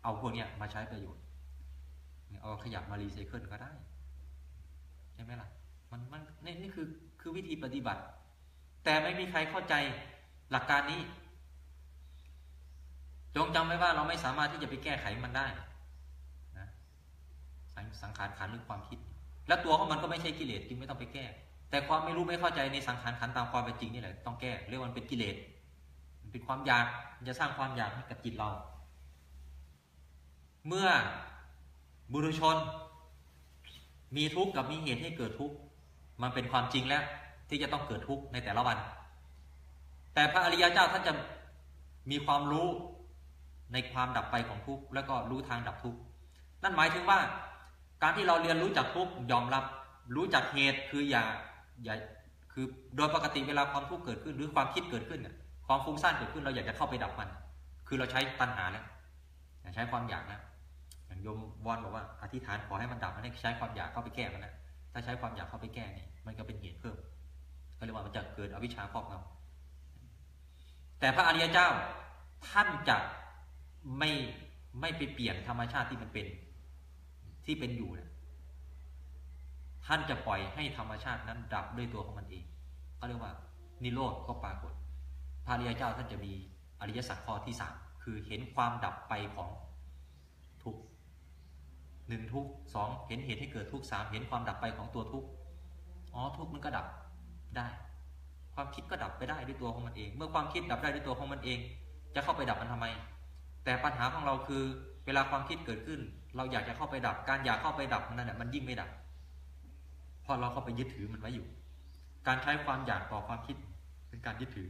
เอาพวกนี้มาใช้ประโยชน์ เอาขยะมารีไซเคิลก็ได้ ใช่ไหมล่ะ มันมันนี่นี่คือคือวิธีปฏิบัติ แต่ไม่มีใครเข้าใจหลักการนี้จงจำไว้ว่าเราไม่สามารถที่จะไปแก้ไขมันได้นะสังสังขารขันหรือความคิด และตัวของมันก็ไม่ใช่กิเลสจึงไม่ต้องไปแก้ แต่ความไม่รู้ไม่เข้าใจในสังขารขันตามความเป็นจริงนี่แหละต้องแก้เรียกว่ามันเป็นกิเลสมันเป็นความอยากมันจะสร้างความอยากให้กับจิตเรา เมื่อ บุรุชน มีทุกข์กับมีเหตุให้เกิดทุกข์มันเป็นความจริงแล้วที่จะต้องเกิดทุกข์ในแต่ละวัน แต่พระอริยเจ้าท่านจะมีความรู้ในความดับไปของทุกข์แล้วก็รู้ทางดับทุกข์นั่นหมายถึงว่า การที่เราเรียนรู้จากทุกข์ยอมรับรู้จักเหตุคืออย่าอย่าคือโดยปกติเวลาความทุกข์เกิดขึ้น หรือความคิดเกิดขึ้นเนี่ยความฟุ้งซ่านเกิดขึ้นเราอยากจะเข้าไปดับมัน คือเราใช้ตัณหาแล้วใช้ความอยากแล้ว ย่างโยมวอนบอกว่าอธิษฐานขอให้มันดับมันให้ใช้ความอยากเข้าไปแก้มันนะถ้าใช้ความอยากเข้าไปแก้นี่มันก็เป็นเหตุเพิ่มก็เรียกว่ามันจะเกิดอวิชชาครอบงำแต่พระอริยเจ้าท่านจะไม่ไม่ไปเปลี่ยนธรรมชาติที่มันเป็นที่เป็นอยู่นะท่านจะปล่อยให้ธรรมชาตินั้นดับด้วยตัวของมันเองเขาเรียกว่านิโรธก็ปรากฏ พระอริยเจ้าท่านจะมีอริยสัจข้อที่สามคือเห็นความดับไปของ หนึ่งทุกสองเห็นเหตุให้เกิดทุกสามเห็นความดับไปของตัวทุกอ๋อทุกมันก็ดับได้ ความคิดก็ดับไปได้ด้วยตัวของมันเอง เมื่อความคิดดับได้ด้วยตัวของมันเอง จะเข้าไปดับมันทำไม แต่ปัญหาของเราคือ เวลาความคิดเกิดขึ้น เราอยากจะเข้าไปดับ การอยากเข้าไปดับนั่นแหละมันยิ่งไม่ดับเพราะเราเข้าไปยึดถือมันไว้อยู่ การใช้ความอยากต่อความคิดเป็นการยึดถือ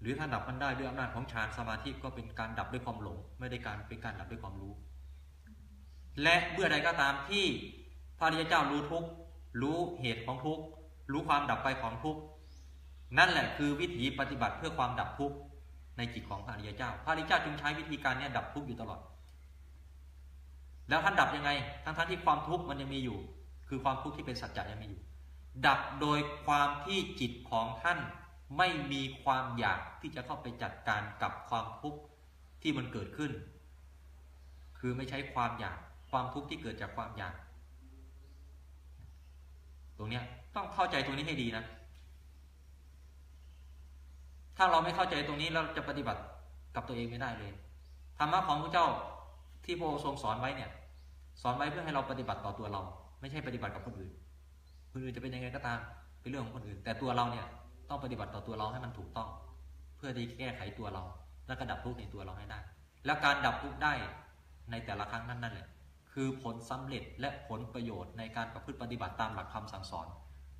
หรือถ้าดับมันได้ด้วยอำนาจของฌานสมาธิก็เป็นการดับด้วยความหลง ไม่ได้การเป็นการดับด้วยความรู้ และเมื่อใดก็ตามที่พระริยเจ้ารู้ทุกรู้เหตุของทุกรู้ความดับไปของทุกนั่นแหละคือวิถีปฏิบัติเพื่อความดับทุกในจิตของพระริยเจ้า พระริยเจ้าจึงใช้วิธีการนี้ดับทุกอยู่ตลอด แล้วท่านดับยังไง ทั้งทั้งที่ความทุกข์มันยังมีอยู่ คือความทุกข์ที่เป็นสัจจะยังมีอยู่ ดับโดยความที่จิตของท่านไม่มีความอยากที่จะเข้าไปจัดการกับความทุกข์ที่มันเกิดขึ้น คือไม่ใช้ความอยาก ความทุกข์ที่เกิดจากความอยาก ตรงเนี้ยต้องเข้าใจตรงนี้ให้ดีนะ ถ้าเราไม่เข้าใจตรงนี้เราจะปฏิบัติกับตัวเองไม่ได้เลยธรรมะของพระเจ้าที่พระองค์ทรงสอนไว้เนี่ย สอนไว้เพื่อให้เราปฏิบัติต่อตัวเรา ไม่ใช่ปฏิบัติกับคนอื่น คนอื่นจะเป็นยังไงก็ตามเป็นเรื่องของคนอื่น แต่ตัวเราเนี่ยต้องปฏิบัติต่อตัวเราให้มันถูกต้อง เพื่อที่แก้ไขตัวเรา และก็ดับทุกข์ในตัวเราให้ได้ และการดับทุกข์ได้ในแต่ละครั้งนั้นนั่นแหละ คือผลสำเร็จและผลประโยชน์ในการประพฤติปฏิบัติตามหลักคำสั่งสอน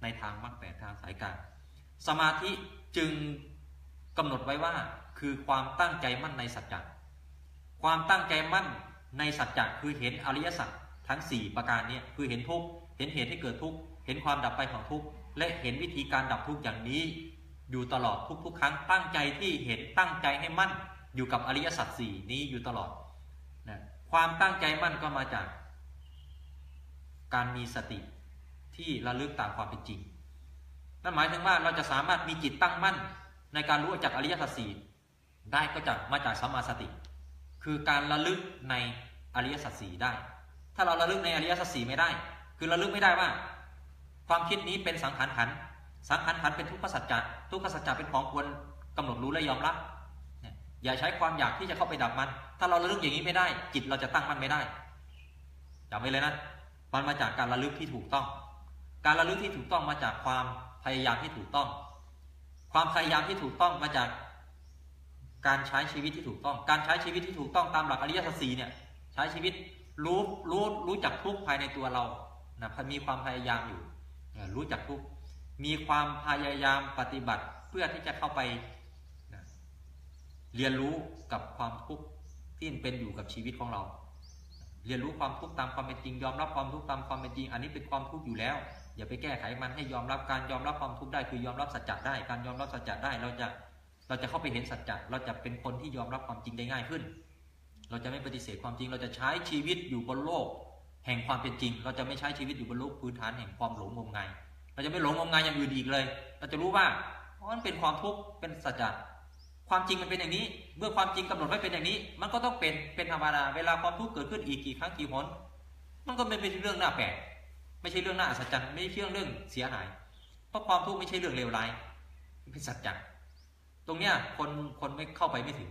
ในทางมรรคแปดทางสายกลางสมาธิจึงกำหนดไว้ว่าคือความตั้งใจมั่นในสัจจะความตั้งใจมั่นในสัจจะคือเห็นอริยสัจทั้ง 4 ประการเนี้คือเห็นทุกเห็นเหตุให้เกิดทุกเห็นความดับไปของทุกและเห็นวิธีการดับทุกอย่างนี้ อยู่ตลอดทุกๆ ครั้งตั้งใจที่เห็นตั้งใจให้มั่น อยู่กับอริยสัจสี่นี้อยู่ตลอด ความตั้งใจมั่นก็มาจาก การมีสติที่ระลึกตามความเป็นจริง นั่นหมายถึงว่าเราจะสามารถมีจิตตั้งมั่น ในการรู้จักอริยสัจสี่ได้ก็จากมาจากสัมมาสติ คือการระลึกในอริยสัจสี่ได้ ถ้าเราระลึกในอริยสัจสี่ไม่ได้ คือระลึกไม่ได้ว่า ความคิดนี้เป็นสังขารขัน สังขารขันเป็นทุกขสัจจะทุกขสัจจะเป็นของควรกำหนดรู้และยอมรับ อย่าใช้ความอยากที่จะเข้าไปดับมัน ถ้าเราระลึกอย่างนี้ไม่ได้ จิตเราจะตั้งมันไม่ได้จำไว้เลยนะ มันมาจากการระลึกที่ถูกต้อง การระลึกที่ถูกต้องมาจากความพยายามที่ถูกต้อง ความพยายามที่ถูกต้องมาจากการใช้ชีวิตที่ถูกต้อง การใช้ชีวิตที่ถูกต้องตามหลักอริยสัจสีเนี่ย ใช้ชีวิตรู้รู้รู้จักทุกภายในตัวเรานะมีความพยายามอยู่ รู้จักทุกมีความพยายามปฏิบัติเพื่อที่จะเข้าไป เรียนรู้กับความทุกข์ที่เป็นอยู่กับชีวิตของเรา เรียนรู้ความทุกข์ตามความเป็นจริง ยอมรับความทุกข์ตามความเป็นจริง อันนี้เป็นความทุกข์อยู่แล้ว อย่าไปแก้ไขมันให้ยอมรับการยอมรับความทุกข์ได้คือยอมรับสัจจะได้ การยอมรับสัจจะได้เราจะเราจะเข้าไปเห็นสัจจะเราจะเป็นคนที่ยอมรับความจริงได้ง่ายขึ้น เราจะไม่ปฏิเสธความจริง เราจะใช้ชีวิตอยู่บนโลก แห่งความเป็นจริง เราจะไม่ใช้ชีวิตอยู่บนโลกพื้นฐานแห่งความหลงงมงาย เราจะไม่หลงงมงายอย่างอื่นอีกเลย เราจะรู้ว่ามันเป็นความทุกข์เป็นสัจจะ ความจริงมันเป็นอย่างนี้ เมื่อความจริงกำหนดไว้เป็นอย่างนี้ มันก็ต้องเป็นเป็นธรรมดาเวลาความทุกข์เกิดขึ้นอีกกี่ครั้งกี่หนมันก็ไม่เป็นเรื่องน่าแปลกไม่ใช่เรื่องน่าอัศจรรย์ไม่ใช่เรื่องเรื่องเสียหาย เพราะความทุกข์ไม่ใช่เรื่องเลวร้ายเป็นสัจจะตรงเนี้ยคนคนไม่เข้าไปไม่ถึง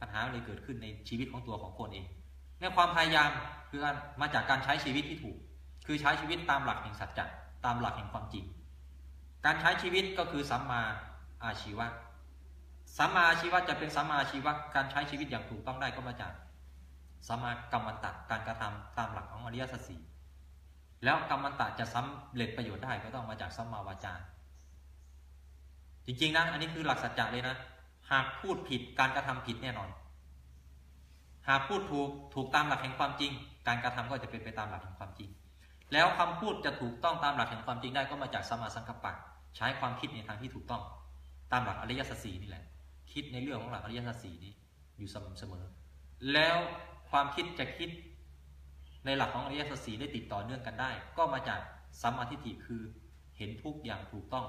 ปัญหาเลยเกิดขึ้นในชีวิตของตัวของคนเองในความพยายามคือมาจากการใช้ชีวิตที่ถูก คือใช้ชีวิตตามหลักแห่งสัจจะตามหลักแห่งความจริง การใช้ชีวิตก็คือสัมมาอาชีวะ สัมมาชีวะจะเป็นสัมมาชีวะการใช้ชีวิตอย่างถูกต้องได้ก็มาจากสัมมากรรมันตะการกระทำตามหลักของอริยสัจสี่แล้วกรรมันตะจะสำเร็จประโยชน์ได้ก็ต้องมาจากสัมมาวาจาจริงๆนะอันนี้คือหลักสัจจะเลยนะหากพูดผิดการกระทำผิดแน่นอน หากพูดถูกถูกตามหลักแห่งความจริง การกระทำก็จะเป็นไปตามหลักแห่งความจริง แล้วคำพูดจะถูกต้องตามหลักแห่งความจริงได้ก็มาจากสัมมาสังกัปปะใช้ความคิดในทางที่ถูกต้อง ตามหลักอริยสัจสี่นี่แหละ คิดในเรื่องของหลักอริยสัจสี่นี้อยู่สม่ำเสมอ แล้วความคิดจะคิดในหลักของอริยสัจสี่ได้ติดต่อเนื่องกันได้ ก็มาจากสัมมาทิฏฐิคือเห็นทุกอย่างถูกต้อง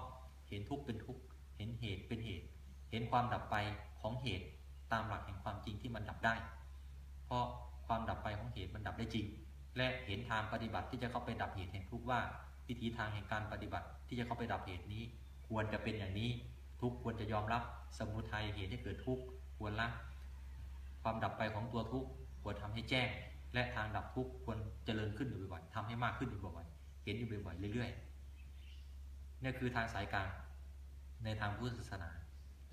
เห็นทุกเป็นทุกเห็นเหตุเป็นเหตุ เห็นความดับไปของเหตุตามหลักแห่งความจริงที่มันดับได้ เพราะความดับไปของเหตุมันดับได้จริง และเห็นทางปฏิบัติที่จะเข้าไปดับเหตุแห่งทุกว่า วิธีทางแห่งการปฏิบัติที่จะเข้าไปดับเหตุนี้ ควรจะเป็นอย่างนี้ ทุกควรจะยอมรับสมุทัยเหตุให้เกิดทุกข์ควรละความดับไปของตัวทุกข์ควรทำให้แจ้ง และทางดับทุกข์ควรเจริญขึ้นอยู่บ่อยๆทำให้มากขึ้นอยู่บ่อยๆเห็นอยู่บ่อยๆเรื่อยๆนี่คือทางสายกลางในทางพุทธศาสนา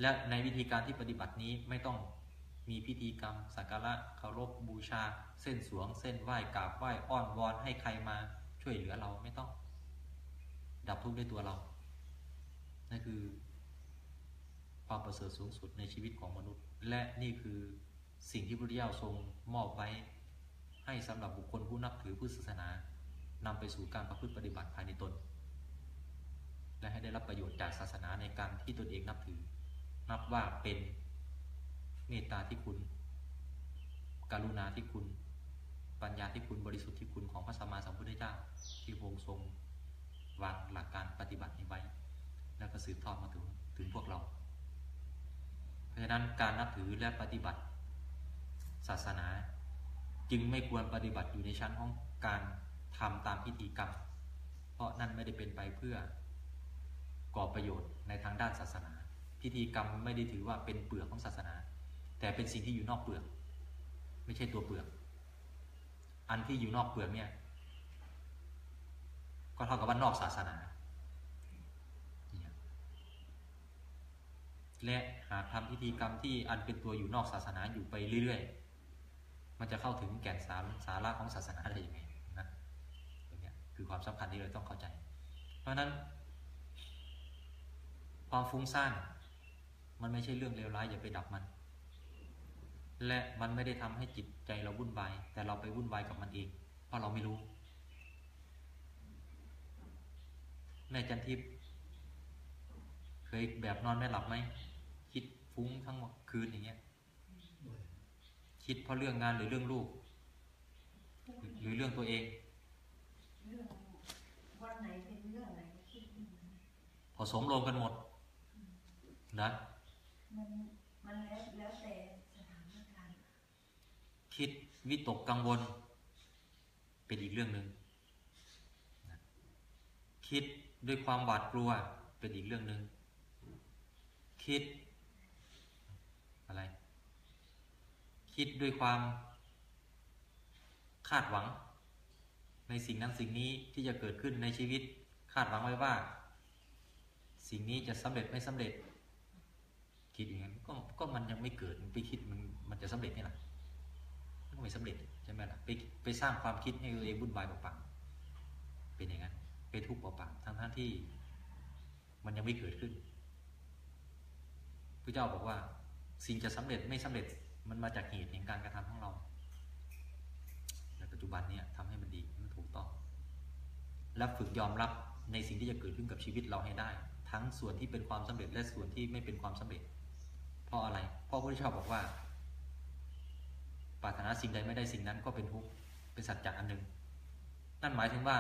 และในวิธีการที่ปฏิบัตินี้ไม่ต้องมีพิธีกรรมสักการะเคารพบูชา เส้นสวง เส้นไหว้กราบไหว้อ้อนวอนให้ใครมาช่วยเหลือเราไม่ต้อง ดับทุกข์ด้วยตัวเรานั่นคือ ความประเสริฐสูงสุดในชีวิตของมนุษย์ และนี่คือสิ่งที่พระพุทธเจ้าทรงมอบไว้ ให้สำหรับบุคคลผู้นับถือพุทธศาสนานำไปสู่การประพฤติปฏิบัติภายในตน และให้ได้รับประโยชน์จากศาสนาในการที่ตนเองนับถือ นับว่าเป็นเมตตาที่คุณ กรุณาที่คุณ ปัญญาที่คุณบริสุทธิ์ที่คุณของพระสัมมาสัมพุทธเจ้าที่พระองค์ทรงวางหลักการปฏิบัตินี้ไว้ แล้วก็สืบทอดมาถึงถึงพวกเรา เพราะฉะนั้นการนับถือและปฏิบัติศาสนา จึงไม่ควรปฏิบัติอยู่ในชั้นของการทำตามพิธีกรรม เพราะนั่นไม่ได้เป็นไปเพื่อก่อประโยชน์ในทางด้านศาสนา พิธีกรรมไม่ได้ถือว่าเป็นเปลือกของศาสนา แต่เป็นสิ่งที่อยู่นอกเปลือก ไม่ใช่ตัวเปลือก อันที่อยู่นอกเปลือกเนี่ย ก็เท่ากับว่านอกศาสนาเนี่ย และหากทำพิธีกรรมที่อันเป็นตัวอยู่นอกศาสนาอยู่ไปเรื่อยๆ มันจะเข้าถึงแก่นสารสาระของศาสนาได้ยังไงนะตรงเนี้ยคือความสำคัญที่เราต้องเข้าใจ เพราะฉะนั้น ความฟุ้งซ่านมันไม่ใช่เรื่องเลวร้ายอย่าไปดับมัน และมันไม่ได้ทำให้จิตใจเราวุ่นวาย แต่เราไปวุ่นวายกับมันเอง เพราะเราไม่รู้ แม่จันทิพย์เคยแบบนอนไม่หลับไหม ฟุ้งทั้งคืนอย่างเงี้ย คิดเพราะเรื่องงานหรือเรื่องลูก หรือเรื่องตัวเองเรื่องวันไหนเป็นเรื่องไหนคิดอยู่นะผสมรวมกันหมด นะ มันมันแล้วแล้วแต่สถานการณ์คิดวิตกกังวล เป็นอีกเรื่องหนึ่งนะคิดด้วยความหวาดกลัวเป็นอีกเรื่องหนึ่งคิด อะไร คิดด้วยความคาดหวัง ในสิ่งนั้นสิ่งนี้ที่จะเกิดขึ้นในชีวิตคาดหวังไว้ว่า สิ่งนี้จะสำเร็จไม่สำเร็จ คิดอย่างนั้นก็ก็มันยังไม่เกิดไปคิดมันมันจะสำเร็จไหมล่ะมันก็ไม่สำเร็จใช่ไหมล่ะไปไปสร้างความคิดให้ตัวเองวุ่นวายเปล่าๆเป็นอย่างนั้นไปทุกข์เปล่าๆทั้งทั้งที่ มันยังไม่เกิดขึ้นพระเจ้าบอกว่า สิ่งจะสำเร็จไม่สำเร็จมันมาจากเหตุแห่งการกระทำของเราในปัจจุบันเนี่ยทำให้มันดีมันถูกต้อง และฝึกยอมรับในสิ่งที่จะเกิดขึ้นกับชีวิตเราให้ได้ ทั้งส่วนที่เป็นความสำเร็จและส่วนที่ไม่เป็นความสำเร็จ เพราะอะไรเพราะพระพุทธเจ้าบอกว่าปรารถนาสิ่งใดไม่ได้สิ่งนั้นก็เป็นทุกข์เป็นสัจจะอันหนึ่ง นั่นหมายถึงว่า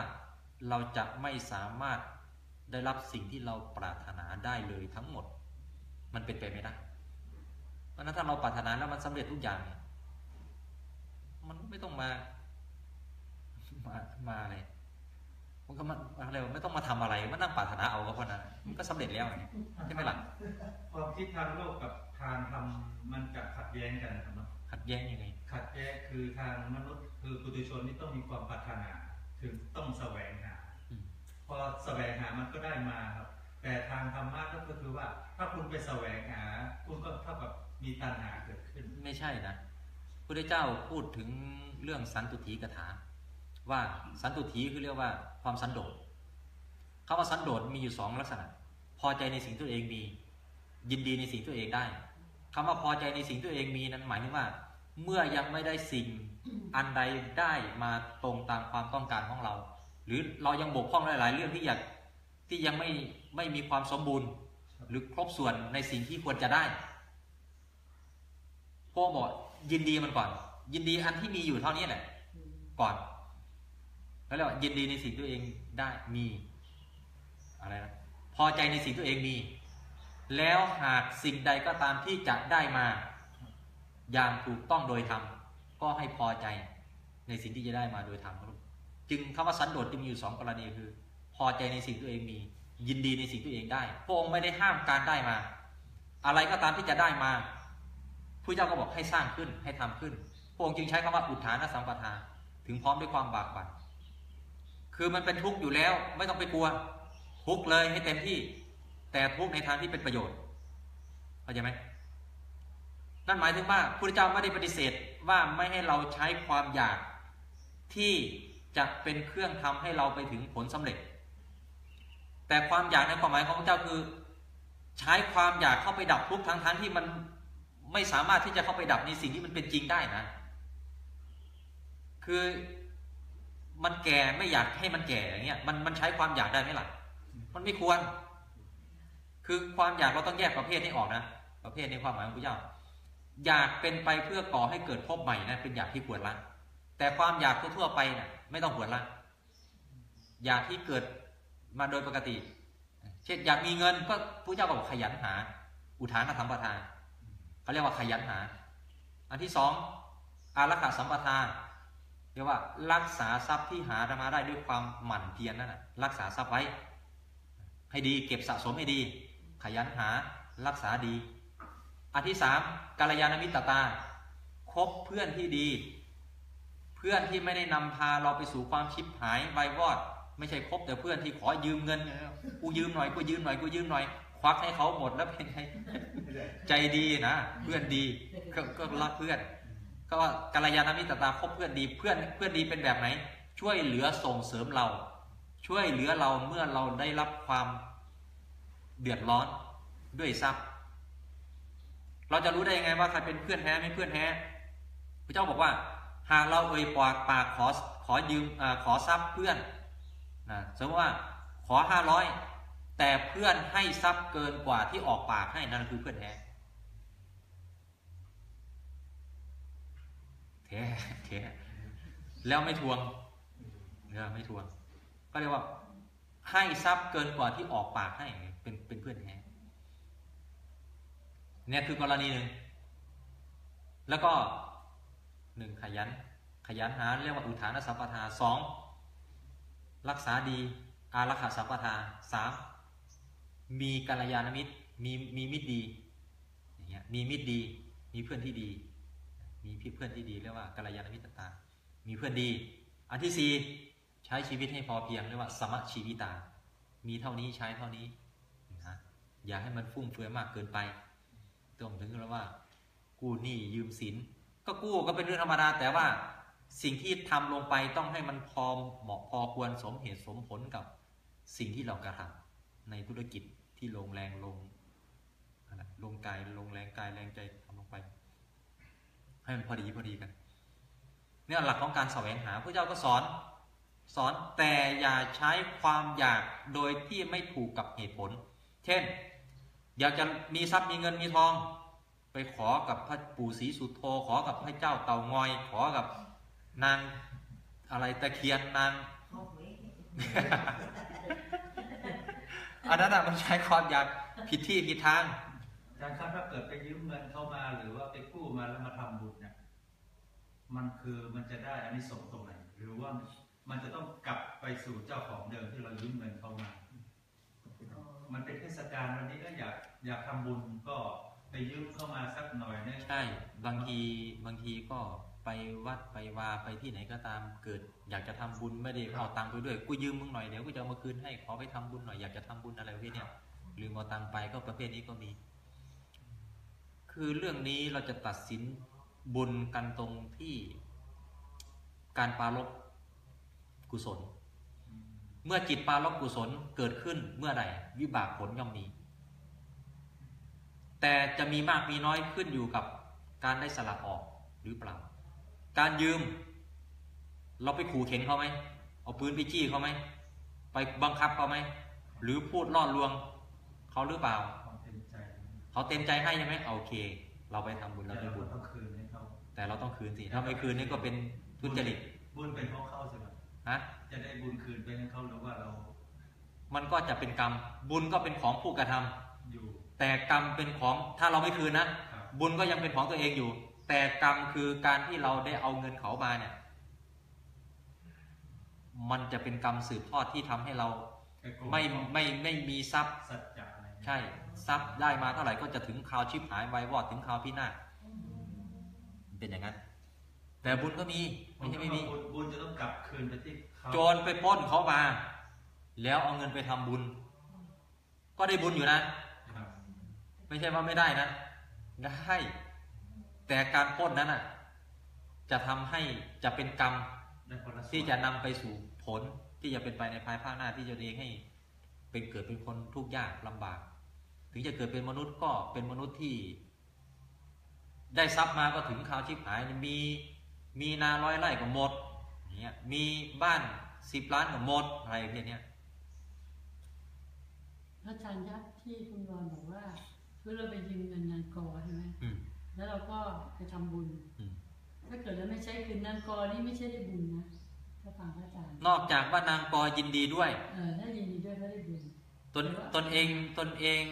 เราจะไม่สามารถได้รับสิ่งที่เราปรารถนาได้เลยทั้งหมด มันเป็นไปไม่ได้ ราะฉะนั้นถ้าเราปรารถนาแล้วมันสำเร็จทุกอย่างเนี่ยมันไม่ต้องมา มามาอะไรมันก็มาอะไรวะไม่ต้องมาทำอะไรมานั่งปรารถนาเอาก็พอนะมันก็สำเร็จแล้วไงใช่ไหมล่ะความคิดทางโลกกับทางธรรมมันจะขัดแย้งกันนะครับเนาะขัดแย้งยังไง ขัดแย้งคือทางมนุษย์ คือปุถุชนที่ต้องมีความปรารถนาถึงต้องแสวงหาอืมพอแสวงหามันก็ได้มาครับ แต่ทางธรรมะก็คือว่า ถ้าคุณไปแสวงหา คุณก็เท่ากับ มีตัณหาเกิดขึ้น ไม่ใช่นะพระเจ้าพูดถึงเรื่องสันตุถีกถา ว่าสันตุถีคือเรียกว่าความสันโดษคำว่าสันโดษมีอยู่สองลักษณะ พอใจในสิ่งตัวเองมี ยินดีในสิ่งตัวเองได้คำว่าพอใจในสิ่งตัวเองมีนั้นหมายถึงว่า เมื่อยังไม่ได้สิ่งอันใดได้มาตรงตามความต้องการของเรา หรือเรายังบกพร่องหลาย ๆ เรื่องที่อยากที่ยังไม่ไม่มีความสมบูรณ์ หรือครบส่วนในสิ่งที่ควรจะได้ พวกบอกยินดีมันก่อน ยินดีอันที่มีอยู่เท่านี้แหละ ก่อน แล้วเรียกว่ายินดีในสิ่งตัวเองได้มีอะไรนะพอใจในสิ่งตัวเองมี แล้วหากสิ่งใดก็ตามที่จะได้มา อย่างถูกต้องโดยธรรมก็ให้พอใจในสิ่งที่จะได้มาโดยธรรมครับจึงคำว่าสันโดษจะมีอยู่สองกรณีคือ พอใจในสิ่งตัวเองมี ยินดีในสิ่งตัวเองได้พระองค์ไม่ได้ห้ามการได้มา อะไรก็ตามที่จะได้มา ผู้เจ้าก็บอกให้สร้างขึ้นให้ทำขึ้นพระองค์จึงใช้คำว่าอุทานสัมปทา ถึงพร้อมด้วยความบากบั่นคือมันเป็นทุกข์อยู่แล้วไม่ต้องไปกลัวทุกข์เลยให้เต็มที่ แต่ทุกข์ในทางที่เป็นประโยชน์เข้าใจไหมนั่นหมายถึงว่าพระเจ้าไม่ได้ปฏิเสธว่าไม่ให้เราใช้ความอยากที่จะเป็นเครื่องทำให้เราไปถึงผลสำเร็จ แต่ความอยากในความหมายของพระเจ้าคือ ใช้ความอยากเข้าไปดับทุกข์ทั้งทั้งที่มัน ไม่สามารถที่จะเข้าไปดับในสิ่งที่มันเป็นจริงได้นะ คือมันแก่ไม่อยากให้มันแก่อย่างเงี้ยมันมันใช้ความอยากได้ไหมล่ะ มันไม่ควร คือความอยากเราต้องแยกประเภทนี้ออกนะ ประเภทในความหมายของพระเจ้า อยากเป็นไปเพื่อก่อให้เกิดภพใหม่นะเป็นอยากที่ควรละแต่ความอยากทั่วๆไปเนี่ยไม่ต้องหวนละอยากที่เกิดมาโดยปกติ เช่นอยากมีเงินก็พระเจ้าก็บอกขยันหา อุทานธรรมปะทาน เขาเรียกว่าขยันหา อันที่สองอารักขาสัมปทานเรียกว่ารักษาทรัพย์ที่หามาได้ด้วยความหมั่นเพียรนั่นแหะรักษาทรัพย์ไว้ ให้ดีเก็บสะสมให้ดี ขยันหารักษาดี อันที่สามกาลยานมิตรตาคบเพื่อนที่ดี เพื่อนที่ไม่ได้นำพาเราไปสู่ความชิบหายไวายวอด ไม่ใช่คบแต่เพื่อนที่ขอยืมเงินกูยืมหน่อยกูยืมหน่อยกูยืมหน่อย ควักให้เขาหมดแล้วเป็นไงใจดีนะเพื่อนดีก็ก็รักเพื่อน ก็ว่ากาลยานมิตรตาคบเพื่อนดีเพื่อนเพื่อนดีเป็นแบบไหน ช่วยเหลือส่งเสริมเรา ช่วยเหลือเราเมื่อเราได้รับความเดือดร้อนด้วยทรัพย์ เราจะรู้ได้ยังไงว่าใครเป็นเพื่อนแท้ไม่เพื่อนแท้พระเจ้าบอกว่าหากเราเอ่ยปากปากขอขอยืมอาขอทรัพย์เพื่อนนะสมมติว่าขอห้าร้อย แต่เพื่อนให้ทรัพย์เกินกว่าที่ออกปากให้นั่นคือเพื่อนแท้แท้แท้แล้วไม่ทวงเนอไม่ทวง ก็เรียกว่า ให้ทรัพย์เกินกว่าที่ออกปากให้เป็นเป็นเพื่อนแท้เนี่ยคือกรณีหนึ่งแล้วก็หนึ่งขยัน ขยันหาเรียกว่าอุทานสัมปทาสองรักษาดีอารักขาสัมปทาสาม มีกัลยาณมิตรมีมีมิตรดีอย่างเงี้ยมีมิตรดี มีเพื่อนที่ดี มีพี่เพื่อนที่ดีเรียกว่ากัลยาณมิตรตามีเพื่อนดี อันที่สี่ใช้ชีวิตให้พอเพียงเรียกว่าสมชีวิตา มีเท่านี้ใช้เท่านี้นะอย่าให้มันฟุ่มเฟือยมากเกินไปต้องถึงแล้วว่า กู้หนี้ยืมสิน ก็กู้ก็เป็นเรื่องธรรมดาแต่ว่าสิ่งที่ทำลงไปต้องให้มันพอเหมาะพอควรสมเหตุสมผลกับสิ่งที่เรากระทำในธุรกิจ ที่ลงแรงลงลงกายลงแรงกายแรงใจทำลงไป ให้มันพอดีพอดีกัน เนี่ยหลักของการแสวงหาพระเจ้าก็สอน สอนแต่อย่าใช้ความอยากโดยที่ไม่ถูกกับเหตุผล เช่น อยากจะมีทรัพย์มีเงินมีทอง ไปขอกับพระปู่ศรีสุโธขอกับพระเจ้าเต่างอย ขอกับนางอะไรตะเคียนนาง อาไว้อันนั้นอะมันใช้ความอยากผิดที่ผิดทางอาจารย์ครับถ้าเกิดไปยืมเงินเข้ามาหรือว่าไปกู้มาแล้วมาทำบุญเนี่ยมันคือมันจะได้อันนี้ส่งส์ตรงไหน หรือว่ามันจะต้องกลับไปสู่เจ้าของเดิมที่เรายืมเงินเข้ามา มันเป็นเทศกาลวันนี้ก็อยากอยากทำบุญก็ไปยืมเข้ามาสักหน่อยเนี่ยใช่ บางทีบางทีก็ ไปวัดไปวาไปที่ไหนก็ตามเกิด อยากจะทำบุญไม่ได้เอาตังค์ไปด้วยกูยืมมึงหน่อยเดี๋ยวกูจะเอามาคืนให้ขอไปทำบุญหน่อยอยากจะทำบุญอะไรประเภทเนี้ยลืมเอาตังค์ไปก็ประเภทนี้ก็มี คือเรื่องนี้เราจะตัดสินบุญกันตรงที่การปรารบกุศล เมื่อจิตปรารบกุศลเกิดขึ้นเมื่อใดวิบากผลย่อมมี แต่จะมีมากมีน้อยขึ้นอยู่กับการได้สลับออกหรือเปล่า การยืม เราไปขู่เข็นเขาไหมเอาปืนไปจี้เขาไหมไปบังคับเขาไหมหรือพูดล่อลวงเขาหรือเปล่าความเต็มใจเขาเต็มใจให้ใช่ไหมโอเค เราไปทำบุญเราแต่ได้เราบุญต้องคืนให้เขาแต่เราต้องคืนสิถ้าไม่คืนนี่ก็เป็นทุจริตบุญเป็นของเขาใช่ไหมนะจะได้บุญคืนไปให้เขาหรือว่าเรา มันก็จะเป็นกรรม บุญก็เป็นของผู้กระทำอยู่ แต่กรรมเป็นของถ้าเราไม่คืนนะครับบุญก็ยังเป็นของตัวเองอยู่ แต่กรรมคือการที่เราได้เอาเงินเขามาเนี่ย มันจะเป็นกรรมสืบทอดที่ทำให้เราไอ้กลุ่ไม่ไม่ไม่มีทรัพย์สัจจะอะไรเนี่ยใช่ทรัพย์ได้มาเท่าไหร่ก็จะถึงคราวชิบหายไวายวอดถึงคราวพินาศเป็นอย่างนั้น แต่บุญก็มีไม่ใช่ไม่มีบุญบุญจะต้องกลับคืนไปที่เขาโจรไปปล้นเขามา แล้วเอาเงินไปทำบุญ ก็ได้บุญอยู่นะครับไม่ใช่ว่าไม่ได้นะ ได้ แต่การปล้นนั้นอะ จะทำให้จะเป็นกรรมได้คนละส่วนที่จะนำไปสู่ผลที่จะเป็นไปในภายภาคหน้าที่จะเลี้ยงให้ เป็นเกิดเป็นคนทุกข์ยากลำบาก ถึงจะเกิดเป็นมนุษย์ก็เป็นมนุษย์ที่ ได้ทรัพย์มาก็ถึงข่าวชิบหายมีมีนาร้อยไร่ก็หมดอย่างเงี้ยมีบ้านสิบล้านก็หมดอะไรอย่างเงี้ยพระอาจารย์ยักษ์ที่คุณรอนบอกว่าเพื่อเราไปยืมเงินงานกอใช่ไหมอืม แล้วเราก็ไปทำบุญอืมถ้าเกิดเราไม่ใช้คืนนางกอนี่ไม่ใช่ได้บุญนะถ้าฟังพระอาจารย์ นอกจากว่านางกอยินดีด้วย เออถ้ายินดีด้วยก็ได้บุญ ตนตนเองตนเอง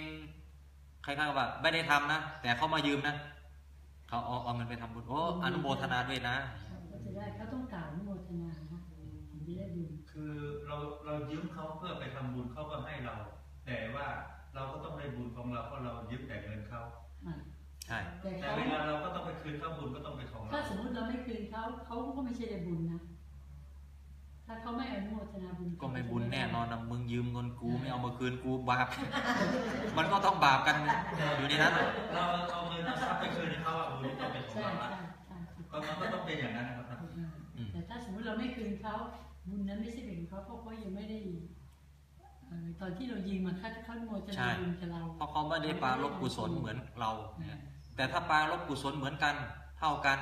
ใครๆว่าไม่ได้ทำนะ แต่เขามายืมนะ เขาเอาเอาเงินไปทำบุญ โอ้อนุโมทนาด้วยนะก็จะได้เขาต้องกล่าวอนุโมทนานะถึงจะได้บุญ คือเราเรายืมเขาเพื่อไปทำบุญเขาก็ให้เรา แต่ว่าเราก็ต้องได้บุญของเราเพราะเรายืมแต่เงินเขาอะ ใช่แต่แต่เขาเวลาเราก็ต้องไปคืนเขาบุญก็ต้องเป็นของเราถ้าสมมติเราไม่คืนเขาเขาก็ไม่ใช่ได้บุญนะ ถ้าเขาไม่อนุโมทนาบุญก็ไม่บุญแน่นอนนะมึงยืมเงินกูไม่เอามาคืนกูบาป มันก็ต้องบาปกันอยู่ในนั้นน่ะเราเอาเงินเอาทรัพย์ไปคืนให้เขาอะบุญก็ต้องเป็นของใช่เราใช่อะใช่ถูกก็มันก็ต้องเป็นอย่างนั้นนะครับอืมแต่ถ้าสมมติเราไม่คืนเขาบุญนั้นไม่ใช่เป็นของเขาเพราะเขายังไม่ได้เอ่อตอนที่เรายิงมาคัดเขาอนุโมทนาบุญกับเรา เพราะเขาไม่ได้ปรารบกุศลเหมือนเราอืเนี่ยม แต่ถ้าปรารบกุศลเหมือนกันเท่ากัน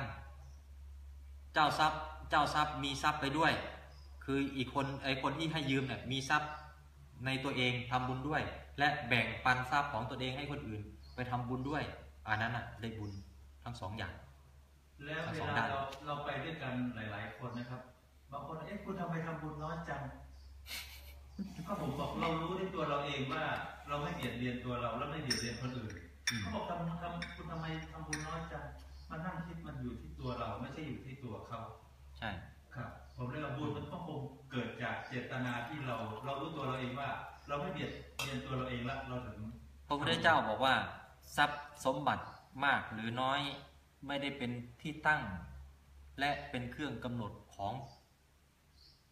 เจ้าทรัพย์เจ้าทรัพย์มีทรัพย์ไปด้วย คืออีกคนไอคนที่ให้ยืมเนี่ยมีทรัพย์ในตัวเองทำบุญด้วย และแบ่งปันทรัพย์ของตัวเองให้คนอื่น ไปทำบุญด้วยอันนั้นอะได้บุญทั้งสองอย่าง แล้วเวลาเราเราไปด้วยกันหลาย ๆ คนนะครับบางคนเอ๊ะคุณทำไมทำบุญน้อยจังก็ผมบอกเรารู้ในตัวเราเองว่า เราไม่เบียดเบียนตัวเราแล้วไม่เบียดเบียนคนอื่นอืม เขาบอกทำทำคุณทำไมทำบุญน้อยจังมันนั่งคิดมันอยู่ที่ตัวเราไม่ใช่อยู่ที่ตัวเขาใช่ครับผมเลยว่าบุญมันก็คงเกิดจากเจตนาที่เรา เรารู้ตัวเราเองว่า เราไม่เบียดเบียนตัวเราเองละเราถึงพระพุทธเจ้าบอกว่า ทรัพย์สมบัติมากหรือน้อยไม่ได้เป็นที่ตั้ง และเป็นเครื่องกำหนดของ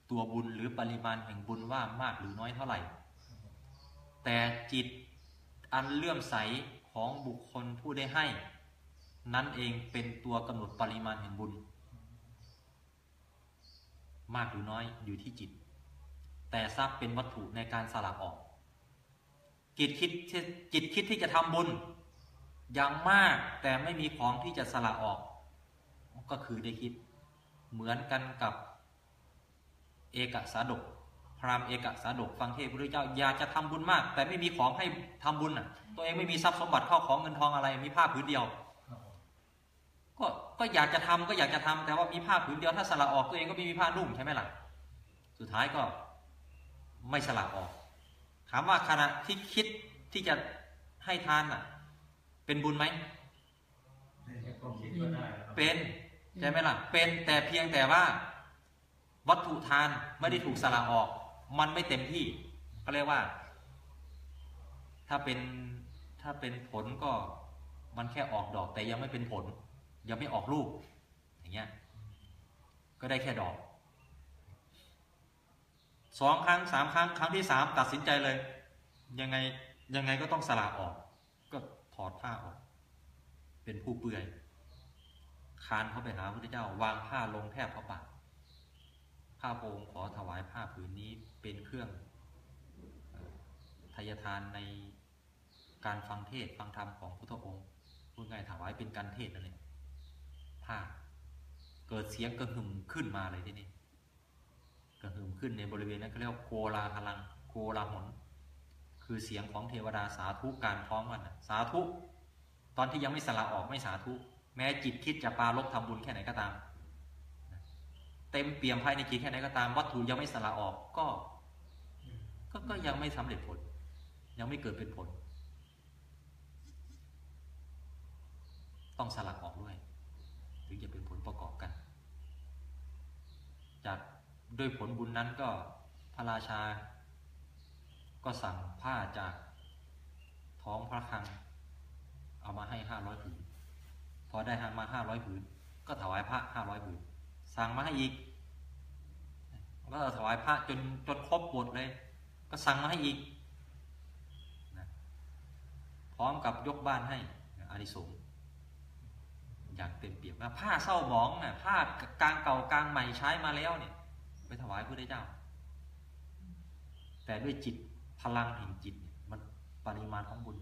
ตัวบุญหรือปริมาณแห่งบุญว่ามากหรือน้อยเท่าไหร่ แต่จิตอันเลื่อมใส ของบุคคลผู้ได้ให้ นั้นเองเป็นตัวกำหนดปริมาณแห่งบุญ มากหรือน้อยอยู่ที่จิต แต่ทรัพย์เป็นวัตถุในการสละออก จิตคิดที่จิตคิดที่จะทำบุญย่างมากแต่ไม่มีของที่จะสละออก ก็คือได้คิด เหมือนกันกับเอกสาดกพราหมณ์เอกสาดกฟังเทศพระพุทธเจ้าอยากจะทำบุญมาก แต่ไม่มีของให้ทำบุญอะ ตัวเองไม่มีทรัพย์สมบัติเข้าของเงินทองอะไร มีผ้าผืนเดียวครับผมก็ก็อยากจะทำก็อยากจะทำแต่ว่ามีผ้าผืนเดียวถ้าสละออกตัวเองก็ไม่มีผ้านุ่งใช่ไหมล่ะสุดท้ายก็ไม่สละออก ถามว่าขณะที่คิดที่จะให้ทานอะ เป็นบุญไหมในความคิดก็ได้นะครับเป็นใช่ไหมล่ะ เป็นแต่เพียงแต่ว่า วัตถุทานไม่ได้ถูกสละออก มันไม่เต็มที่ก็เรียกว่า ถ้าเป็น ถ้าเป็นผลก็มันแค่ออกดอกแต่ยังไม่เป็นผล ยังไม่ออกลูก อย่างเงี้ยก็ได้แค่ดอกสองครั้งสามครั้งครั้งที่สามตัดสินใจเลย ยังไงยังไงก็ต้องสละออก ก็ถอดผ้าออก เป็นผู้เปื่อยคานเข้าไปหาพระพุทธเจ้าวางผ้าลงแทบพระบาทข้าพระองค์ขอถวายผ้าผืนนี้เป็นเครื่องทายทานใน การฟังเทศฟังธรรมของพุทธองค์พูดง่ายๆถวายเป็นการเทศน์นั่นเองผ้าเกิดเสียงกระหึ่มขึ้นมาเลยที่นี่กระหึ่มขึ้นในบริเวณนั้นเขาเรียกว่าโกลาหลังโกลาหนคือเสียงของเทวดาสาธุการท้องกันน่ะสาธุ ตอนที่ยังไม่สละออกไม่สาธุ แม้จิตคิดจะปาลบทำบุญแค่ไหนก็ตาม เต็มเปี่ยมภายในจิตแค่ไหนก็ตามวัตถุยังไม่สละออกก็ ก็ก็ยังไม่สำเร็จผล ยังไม่เกิดเป็นผล ต้องสละออกด้วย ถึงจะเป็นผลประกอบกัน จากด้วยผลบุญนั้นก็พระราชา ก็สั่งผ้าจากท้องพระคลัง เอามาให้ห้าร้อยผืนพอได้หามาห้าร้อยผืนก็ถวายพระห้าร้อยผืนสั่งมาให้อีกก็ถวายพระจนจนครบหมดเลย ก็สั่งมาให้อีกนะพร้อมกับยกบ้านให้อานิสงส์ อย่างเต็มเปี่ยมว่าผ้าเศร้าหมองน่ะผ้ากลางเก่ากลางใหม่ใช้มาแล้วเนี่ย ไปถวายพระเจ้า แต่ด้วยจิตพลังแห่งจิตเนี่ยมันปริมาณของบุญ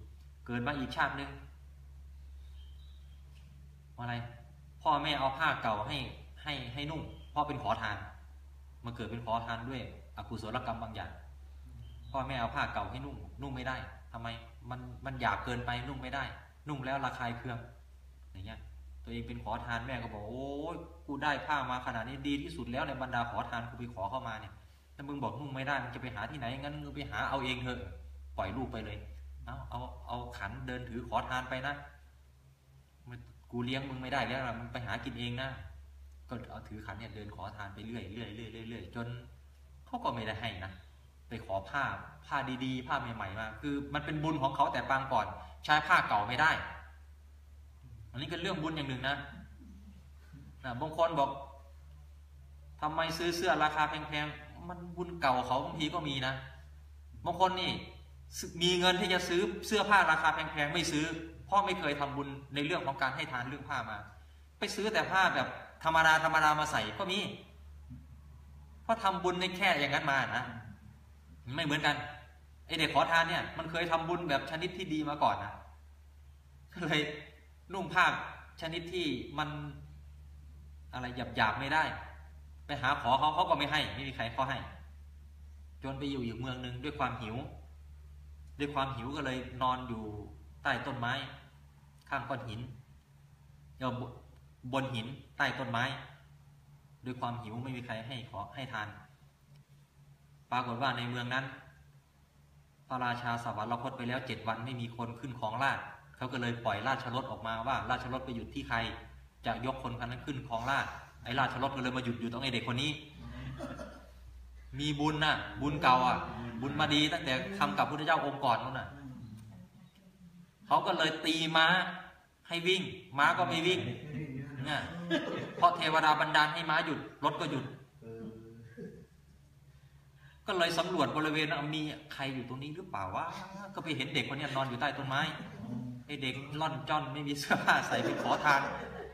เกิดมาอีกชาติหนึ่งอะไร พ่อแม่เอาผ้าเก่าให้ให้ให้นุ่งพ่อเป็นขอทานมันเกิดเป็นขอทานด้วยอกุศลกรรมบางอย่างพ่อแม่เอาผ้าเก่าให้นุ่ง นุ่งไม่ได้ทำไมมันมันหยาบเกินไปนุ่งไม่ได้ นุ่งแล้วระคายเคืองอย่างเงี้ย ตัวเองเป็นขอทานแม่ก็บอกโอ้ยกูได้ผ้ามาขนาดนี้ดีที่สุดแล้วในบรรดาขอทานกูไปขอเข้ามาเนี่ยถ้ามึงบอกมึงไม่ได้มึงจะไปหาที่ไหนงั้นมึงไปหาเอาเองเถอะปล่อยลูกไปเลยเอาเอาเอาขันเดินถือขอทานไปนะมันกูเลี้ยงมึงไม่ได้แล้วมึงไปหากินเองนะก็เอาถือขันเนี่ยเดินขอทานไปเรื่อยเรื่อยเรื่อยเรื่อยเรื่อยจนเขาก็ไม่ได้ให้นะไปขอผ้าผ้าดีๆ ผ้าใหม่ๆมาคือ มันเป็นบุญของเขาแต่ปางก่อน ใช้ผ้าเก่าไม่ได้ อันนี้ก็เรื่องบุญอย่างหนึ่งนะนะบางคนบอกทำไมซื้อเสื้อราคาแพงๆ มันบุญเก่าเขาบางทีก็มีนะ บางคนนี่มีเงินที่จะซื้อเสื้อผ้าราคาแพงๆไม่ซื้อ เพราะไม่เคยทำบุญในเรื่องของการให้ทานเรื่องผ้ามา ไปซื้อแต่ผ้าแบบธรรมดาธรรมดามาใส่ก็มี เพราะทำบุญในแค่อย่างนั้นมานะไม่เหมือนกันไอเด็กขอทานเนี่ย มันเคยทำบุญแบบชนิดที่ดีมาก่อนนะก็เลย นุ่งผ้าชนิดที่มันอะไรหยาบหยาบๆไม่ได้ ไปหาขอเขาเขาก็ไม่ให้ ไม่มีใครเขาให้ จนไปอยู่อีกเมืองหนึ่งด้วยความหิว ด้วยความหิวก็เลยนอนอยู่ใต้ต้นไม้ ข้างก้อนหินเดี๋ยวบนหินใต้ต้นไม้ ด้วยความหิวไม่มีใครให้ขอให้ทาน ปรากฏว่าในเมืองนั้น พระราชาสวรรคตไปแล้วเจ็ดวันไม่มีคนขึ้นของราช เขาก็เลยปล่อยราชรถออกมาว่าราชรถไปหยุดที่ใคร จะยกคนคนนั้นขึ้นของราชไอ้ราชรถก็เลยมาหยุดอยู่ตรงไอ้เด็กคนนี้ มีบุญนะบุญเก่าอะ บุญมาดีตั้งแต่ทำกับพุทธเจ้าองค์ก่อนนู้นน่ะเขาก็เลยตีม้าให้วิ่ง ม้าก็ไม่วิ่งเนี่ยเพราะเทวดาบันดาลให้ม้าหยุดรถก็หยุดก็เลยสำรวจบริเวณมีใครอยู่ตรงนี้หรือเปล่าวะก็ไปเห็นเด็กคนนี้นอนอยู่ใต้ต้นไม้ ไอเด็กล่อนจ้อนไม่มีเสื้อผ้าใส่ไปขอทาน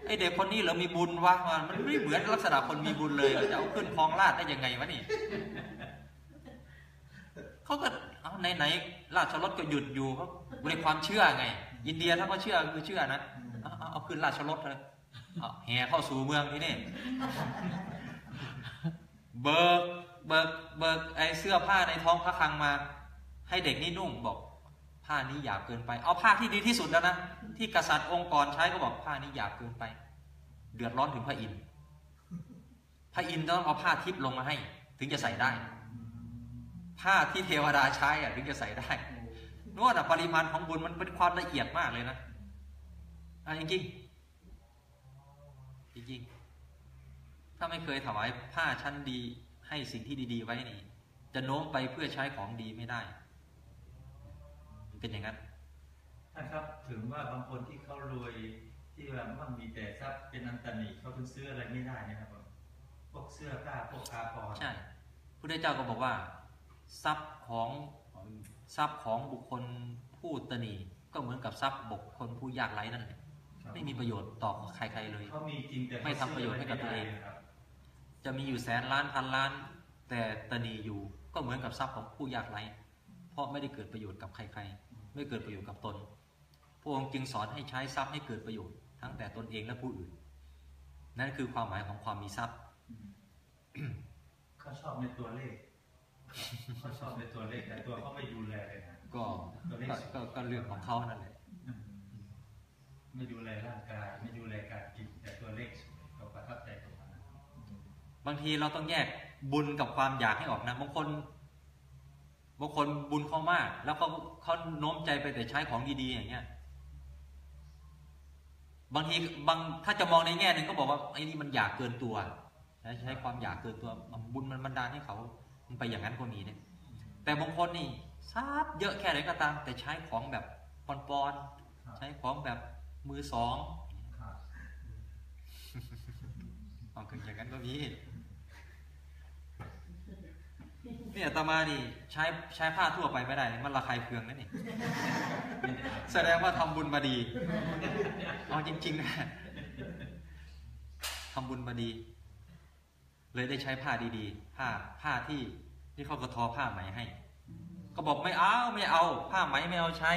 ไอเด็กคนนี้เรามีบุญวะมันไม่เหมือนลักษณะคนมีบุญเลยจะเอาขึ้นคลองลาดได้ยังไงวะนี่เขาก็เอาไหนไหนๆราชรถก็หยุดอยู่เขาในความเชื่อไง อินเดียถ้าเขาเชื่อคือเชื่อนะเอาเอาขึ้นราชรถเลยเอาแห่เข้าสู่เมืองที่นี่เบิกเบิกเบิกไอเสื้อผ้าในท้องพระคลังมา ให้เด็กนี่นุ่งบอก ผ้านี้หยาบเกินไป เอาผ้าที่ดีที่สุดแล้วนะ ที่กษัตริย์องค์กรใช้ก็บอกผ้านี้หยาบเกินไป เดือดร้อนถึงพระอินทร์พระอินทร์ต้องเอาผ้าทิพย์ลงมาให้ ถึงจะใส่ได้ ผ้าที่เทวดาใช้อะถึงจะใส่ได้นวดอะปริมาณของบุญมันเป็นความละเอียดมากเลยนะอะจริงจริงถ้าไม่เคยถวายผ้าชั้นดีให้สิ่งที่ดี ๆ ไว้นี่ จะโน้มไปเพื่อใช้ของดีไม่ได้ เป็นอย่างนั้นท่านครับถึงว่าบางคนที่เขารวยที่ว่ามันมีแต่ทรัพย์เป็นอันตนีเขาถึงซื้ออะไรไม่ได้นะครับผมพวกเสื้อผ้าพวกอาภรณ์ใช่พระเจ้าก็บอกว่า ทรัพย์ของทรัพย์ของบุคคลผู้ตนีก็เหมือนกับทรัพย์บุคคลผู้ยากไร้นั่นแหละครับไม่มีประโยชน์ต่อใครๆเลยเขามีจริงแต่เขาไม่ทำประโยชน์ให้กับตัวเองซื้ะไรไม่ได้ลยครับจะมีอยู่แสนล้านพันล้าน แต่ตนีอยู่ก็เหมือนกับทรัพย์ของผู้ยากไร้เพราะไม่ได้เกิดประโยชน์กับใครๆ ไม่เกิดประโยชน์กับตน พระองค์จึงสอนให้ใช้ทรัพย์ให้เกิดประโยชน์ทั้งแต่ตนเองและผู้อื่น นั่นคือความหมายของความมีทรัพย์เขาชอบในตัวเลขเขาชอบในตัวเลขแต่ตัวเขาไม่ดูแลเลยนะก็ก็ก็ก็เรื่องของเขานั่นแหละไม่ดูแลร่างกายไม่ดูแลการกินแต่ตัวเลขเขาประทับใจตรงนั้นบางทีเราต้องแยกบุญกับความอยากให้ออกนะบางคน บางคนบุญเขามาก แล้วเขาเขาโน้มใจไปแต่ใช้ของดีๆอย่างเงี้ย บางทีบางถ้าจะมองในแง่หนึ่งก็บอกว่าไอ้นี่มันอยากเกินตัวใช้ใช้ความอยากเกินตัวบุญมันบันดาลให้เขามันไปอย่างนั้นก็มีเนี่ยแต่บางคนนี่ทราบเยอะแค่ไหนก็ตาม แต่ใช้ของแบบปอนๆใช้ของแบบมือสองครับเอาถึงอย่างนั้นก็มีเนี่ยอาตมานี่ใช้ใช้ผ้าทั่วไปไม่ได้ มันระคายเคืองนั่นนี่ แสดงว่าทำบุญมาดีเอาจริงๆนะทำบุญมาดี เลยได้ใช้ผ้าดีๆ ผ้าผ้าที่ที่เขากระทอผ้าไหมให้ ก็บอกไม่เอาไม่เอา ผ้าไหมไม่เอาใช้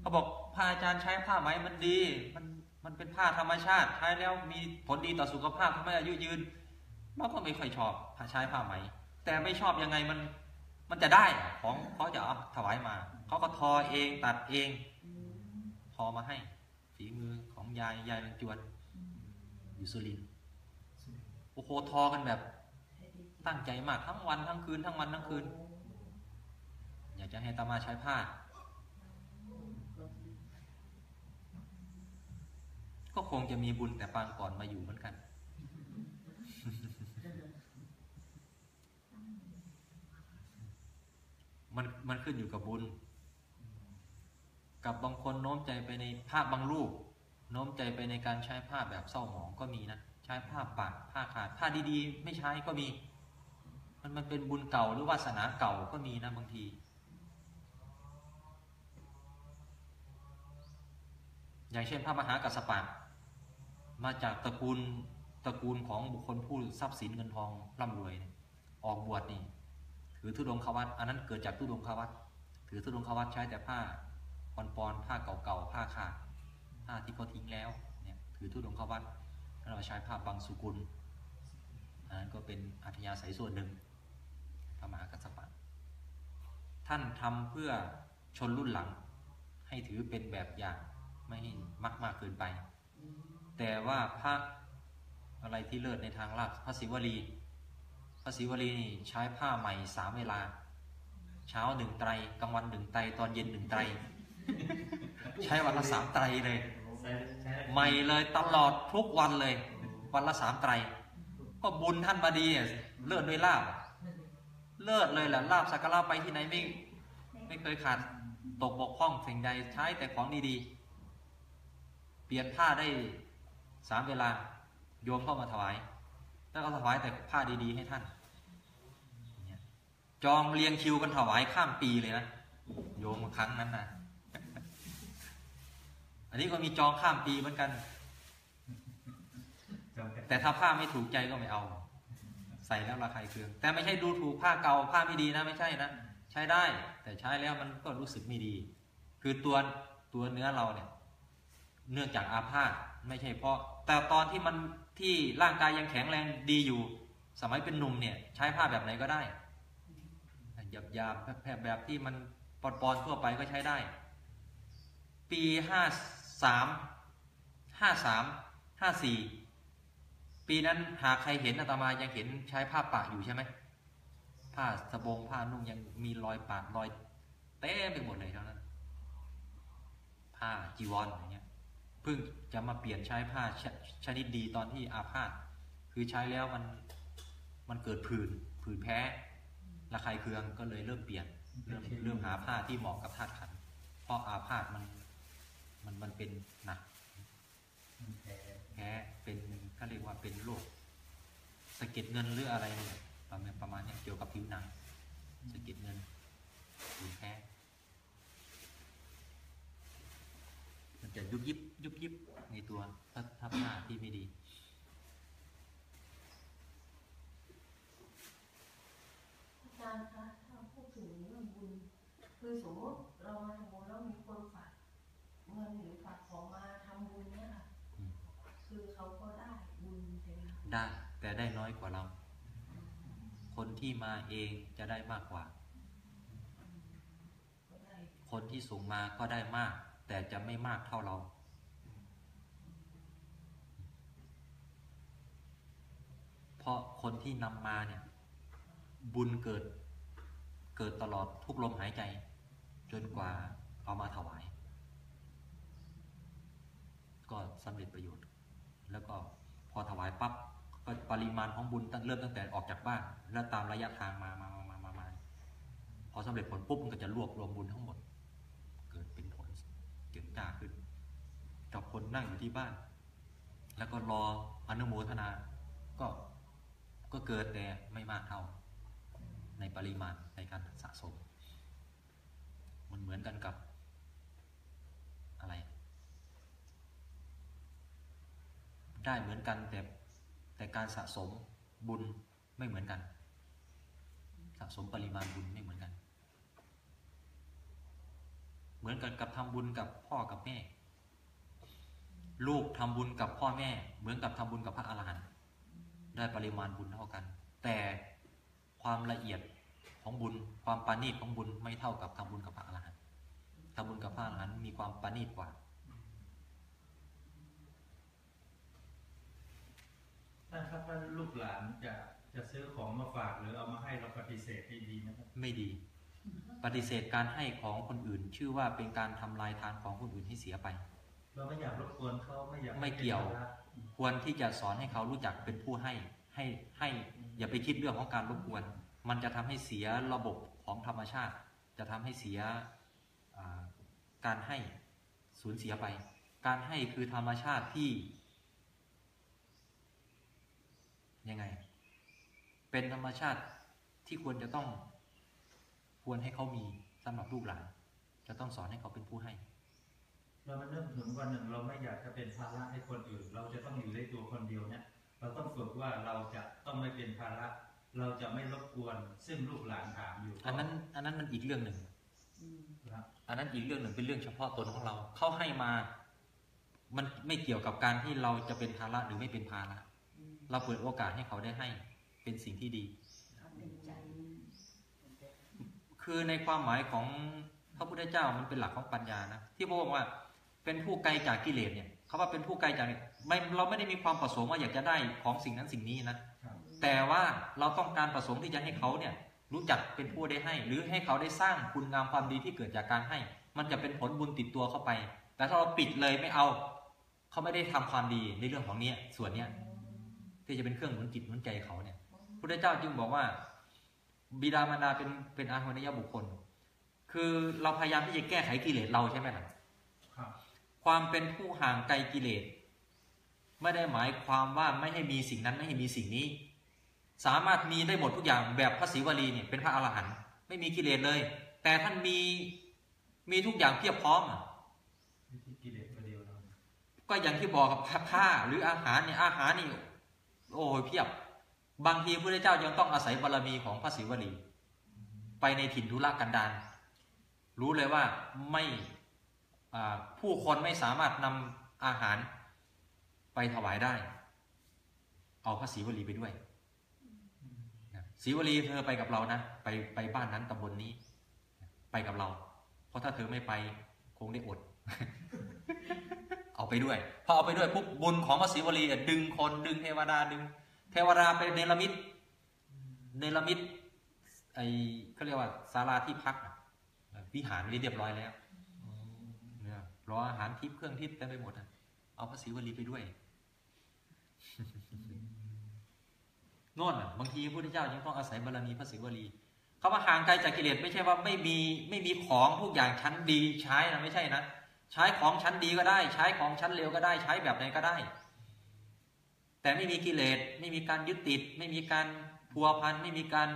เขาบอกผ้าอาจารย์ใช้ผ้าไหมมันดี มันมันเป็นผ้าธรรมชาติใช้แล้วมีผลดีต่อสุขภาพทำให้อายุยืนเราก็ไม่ค่อยชอบผ้าใช้ผ้าไหม แต่ไม่ชอบยังไงมันมันจะได้ของเขาจะเอาถวายมาเขาก็ทอเองตัดเองทอมาให้ฝีมือของยายยายบรรจวนอยู่สุรินโอ้โหทอกันแบบ ตั้งใจมากทั้งวันทั้งคืนทั้งวันทั้งคืน อยากจะให้อามาใช้ผ้า ก็คงจะมีบุญแต่ปางก่อนมาอยู่เหมือนกัน มันมันขึ้นอยู่กับบุญ กับบางคนโน้มใจไปในภาพบางรูปโน้มใจไปในการใช้ผ้าแบบเศร้าหมองก็มีนะ ใช้ผ้าปากผ้าขาดผ้าดีๆ ไม่ใช้ก็มี มันมันเป็นบุญเก่าหรือวาสนาเก่าก็มีนะบางที อย่างเช่นพระมหากัสสปะมาจากตระกูลตระกูลของบุคคลผู้ทรัพย์สินเงินทองร่ำรวยเนี่ยออกบวชนี่ ถือธุดงควัตอันนั้นเกิดจากธุดงควัตถือธุดงควัตใช้แต่ผ้าปอนปอนผ้าเก่าๆผ้าขาดผ้าที่เขาทิ้งแล้วเนี่ยถือธุดงควัตเราใช้ผ้าบางสุกุลอันนั้นก็เป็นอัธยาศัยส่วนหนึ่งพระมหากัสสปะท่านทำเพื่อชนรุ่นหลัง ให้ถือเป็นแบบอย่างไม่ให้มากมากเกินไป แต่ว่าพระอะไรที่เลิศในทางลาภพระศิวลี พระศิวลีนี่ใช้ผ้าใหม่สามเวลา เช้าหนึ่งไตรกลางวันหนึ่งไตรตอนเย็นหนึ่งไตร ใช้วันละสามไตรเลย ใหม่เลยตลอดทุกวันเลย วันละสามไตร ก็บุญท่านมาดีเลิศด้วยลาบเลิศเลยแหละลาบสักการะไปที่ไหนไม่ไม่เคยขาดตกบกพร่องสิ่งใดใช้แต่ของดีๆ เปลี่ยนผ้าได้สามเวลาโยมเข้ามาถวาย แล้วก็ถวายแต่ผ้าดีๆ ให้ท่าน จองเรียงคิวกันถวายข้ามปีเลยนะโยมครั้งนั้นนะอันนี้ก็มีจองข้ามปีเหมือนกันจำเป็นแต่ถ้าผ้าไม่ถูกใจก็ไม่เอา ใส่แล้วระคายเคือง แต่ไม่ใช่ดูถูกผ้าเก่าผ้าไม่ดีนะไม่ใช่นะใช้ได้ แต่ใช้แล้วมันก็รู้สึกไม่ดี คือตัวตัวเนื้อเราเนี่ย เนื่องจากอาพาธไม่ใช่เพราะ แต่ตอนที่มันที่ร่างกายยังแข็งแรงดีอยู่ สมัยเป็นหนุ่มเนี่ย ใช้ผ้าแบบไหนก็ได้ หยาบหยาบๆแบบแบบที่มันปอนปอนทั่วไปก็ใช้ได้ ปีห้าสามห้าสามห้าสี่ปีนั้นหากใครเห็นอาตมายังเห็นใช้ผ้าปะอยู่ใช่ไหมผ้าสบงผ้านุ่งยังมีรอยปะรอยเต้ไปหมดเลยเท่านั้น ผ้าจีวรอย่างเงี้ยเพิ่งจะมาเปลี่ยนใช้ผ้าชชนิดดีตอนที่อาพาธคือใช้แล้วมันมันเกิดผื่นผื่นแพ้ ระคายเคืองก็เลยเริ่มเปลี่ยนเริ่มเริ่มหาผ้าที่เหมาะกับธาตุขันธ์เพราะอาพาธมันมันมันเป็นหนักมันแพ้แพ้เป็นเขาเรียกว่าเป็นโรคสะเก็ดเงินหรืออะไรเนี่ยประมาณประมาณเนี้ยเกี่ยวกับผิวหนังสะเก็ดเงินผื่นแพ้มันจะยุบยิบยุบยิบในตัวถ้าถ้าผ้าที่ไม่ดี อาจารย์คะถ้าพูดถึงเรื่องบุญ คือสมมติเรามาทำบุญแล้วมีคนฝากเงินหรือฝากของมาทำบุญเนี่ยค่ะ อืม คือเขาก็ได้บุญใช่ไหมคะ ได้แต่ได้น้อยกว่าเรา คน ที่มาเองจะได้มากกว่า คนที่ส่งมาก็ได้มาก แต่จะไม่มากเท่าเรา เพราะคนที่นำมาเนี่ย บุญเกิดเกิดตลอดทุกลมหายใจ จนกว่าเอามาถวาย ก็สำเร็จประโยชน์ แล้วก็พอถวายปั๊บ ก็ปริมาณของบุญตั้งเริ่มตั้งแต่ออกจากบ้าน แล้วตามระยะทางมามามามามามาพอสำเร็จผลปุ๊บมันก็จะรวบรวมบุญทั้งหมด เกิดเป็นผลเกิดจ้าขึ้น กับคนนั่งอยู่ที่บ้าน แล้วก็รออนุโมทนา ก็ก็เกิดแต่ไม่มากเท่า ในปริมาณในการสะสม มันเหมือนกันกับอะไร ได้เหมือนกันแต่ แต่การสะสมบุญไม่เหมือนกัน สะสมปริมาณบุญไม่เหมือนกัน เหมือนกันกับทำบุญกับพ่อกับแม่ ลูกทำบุญกับพ่อแม่ เหมือนกับทำบุญกับพระอาหารหันต์ได้ปริมาณบุญเท่ากัน แต่ความละเอียดของบุญความปานีตของบุญไม่เท่ากับทำบุญกับพระอาหารหันต์ทำบุญกับพระอาหารหันต์มีความปานีตกว่า ท่านครับถ้าลูกหลานจะจะซื้อของมาฝากหรือเอามาให้เราปฏิเสธได้ดีนะครับไม่ดี ปฏิเสธการให้ของคนอื่น ชื่อว่าเป็นการทำลายทานของคนอื่นให้เสียไป เราไม่อยากรบกวนเขาไม่อยากให้ไม่เกี่ยวป็นภาระควรที่จะสอนให้เขารู้จักเป็นผู้ให้ให้ให้อย่าไปคิดเรื่องของการรบกวน มันจะทำให้เสียระบบของธรรมชาติ จะทำให้เสียอ่าการให้สูญเสียไป การให้คือธรรมชาติที่ ยังไง เป็นธรรมชาติที่ควรจะต้องควรให้เขามีสำหรับลูกหลาน จะต้องสอนให้เขาเป็นผู้ให้ เรามันเริ่มถึงวันหนึ่งเราไม่อยากจะเป็นภาระให้คนอื่น เราจะต้องอยู่ในตัวคนเดียวเนี่ย เราต้องฝึกว่าเราจะต้องไม่เป็นภาระ เราจะไม่รบกวนซึ่งลูกหลานถามอยู่ อันนั้น อันนั้นมันอีกเรื่องหนึ่งครับอันนั้นอีกเรื่องหนึ่งเป็นเรื่องเฉพาะตนของเรา เขาให้มา มันไม่เกี่ยวกับการที่เราจะเป็นภาระหรือไม่เป็นภาระ เราเปิดโอกาสให้เขาได้ให้เป็นสิ่งที่ดี คือในความหมายของพระพุทธเจ้ามันเป็นหลักของปัญญานะที่พระองค์ว่าเป็นผู้ไกลจากกิเลสเนี่ยเขาว่าเป็นผู้ไกลจากไม่เราไม่ได้มีความประสงค์ว่าอยากจะได้ของสิ่งนั้นสิ่งนี้นะแต่ว่าเราต้องการประสงค์ที่จะให้เขาเนี่ยรู้จักเป็นผู้ได้ให้ หรือให้เขาได้สร้างคุณงามความดีที่เกิดจากการให้ มันจะเป็นผลบุญติดตัวเข้าไป แต่ถ้าเราปิดเลยไม่เอา เขาไม่ได้ทำความดีในเรื่องของเนี้ยส่วนเนี้ย ที่จะเป็นเครื่องหนุนจิตหนุนใจเขาเนี่ยพุทธเจ้าจึงบอกว่า บิดามารดาเป็นเป็นอาหารยบุคคล คือเราพยายามที่จะแก้ไขกิเลสเราใช่ไหมล่ะครับความเป็นผู้ห่างไกลกิเลสไม่ได้หมายความว่าไม่ให้มีสิ่งนั้นไม่ให้มีสิ่งนี้ สามารถมีได้หมดทุกอย่างแบบพระศิวลีเนี่ยเป็นพระอรหันต์ไม่มีกิเลสเลย แต่ท่านมีมีทุกอย่างเพียบพร้อมอะวิธีกิเลสตัวเดียวเราก็อย่างที่บอกกับผ้าหรืออาหารเนี่ยอาหารนี่ โอ้ยเพียบบางทีพระเจ้ายังต้องอาศัยบารรมีของพระศิวลี ไปในถิ่นทุรกันดารรู้เลยว่าไม่ผู้คนไม่สามารถนำอาหารไปถวายได้ เอาพระศรีวลีไปด้วยศรีวลีเธอไปกับเรานะ ไปไปบ้านนั้นตำบลนนี้ ไปกับเรา เพราะถ้าเธอไม่ไปคงได้อด เอาไปด้วยพอเอาไปด้วยปุ๊บบุญของพระศรีวลีดึงคนดึงเทวดาดึง เทวดาไปเนรมิตเนรมิตไอเขาเรียกว่าศาลาที่พักวิหารไว้เรียบร้อยแล้วเนี่ยรออาหารทิพย์เครื่องทิพย์เต็มไปหมดอะเอาพระศรีวลีไปด้วยโน่นบางทีพระพุทธเจ้ายังต้องอาศัยบารมีพระศิวลีเขาว่าห่างไกลจากกิเลสไม่ใช่ว่าไม่มีไม่มีของทุกอย่างชั้นดีใช้นะไม่ใช่นะ ใช้ของชั้นดีก็ได้ ใช้ของชั้นเลวก็ได้ ใช้แบบไหนก็ได้ แต่ไม่มีกิเลสไม่มีการยึดติด ไม่มีการพัวพันไม่มีการ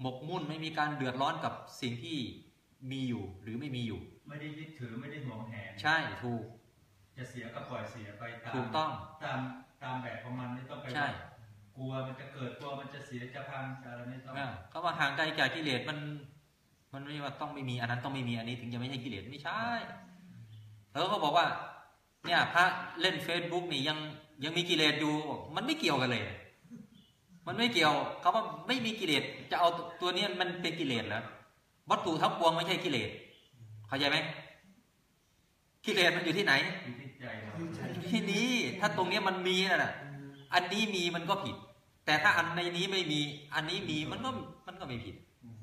หมกมุ่น ไม่มีการเดือดร้อนกับสิ่งที่มีอยู่หรือไม่มีอยู่ ไม่ได้ยึดถือไม่ได้หวงแหนใช่ถูก จะเสียก็ปล่อยเสียไปตามถูกต้องตามตามแบบของมันไม่ต้องไปใช่กลัวมันจะเกิดกลัวมันจะเสียจะพังจะอะไรไม่ต้องอ่าเขาว่าห่างไกลจากกิเลสมัน มันไม่ว่าต้องไม่มีอันนั้นต้องไม่มีอันนี้ถึงจะไม่ใช่กิเลสไม่ใช่แล้ว เขาบอกว่า เนี่ยพระเล่นเฟซบุ๊กนี่ยังยังมีกิเลสอยู่ มันไม่เกี่ยวกันเลย มันไม่เกี่ยวเขาว่าไม่มีกิเลสจะเอาตัวเนี้ยมันเป็นกิเลสเหรอวัตถุทั้งปวงไม่ใช่กิเลสเข้าใจไหมกิเลสมันอยู่ที่ไหนอยู่ที่ใจเราที่นี้ถ้าตรงเนี้ยมันมีน่ะนะอันนี้มีมันก็ผิด แต่ถ้าอันในนี้ไม่มี อันนี้มีมันก็มันก็ไม่ผิดอืม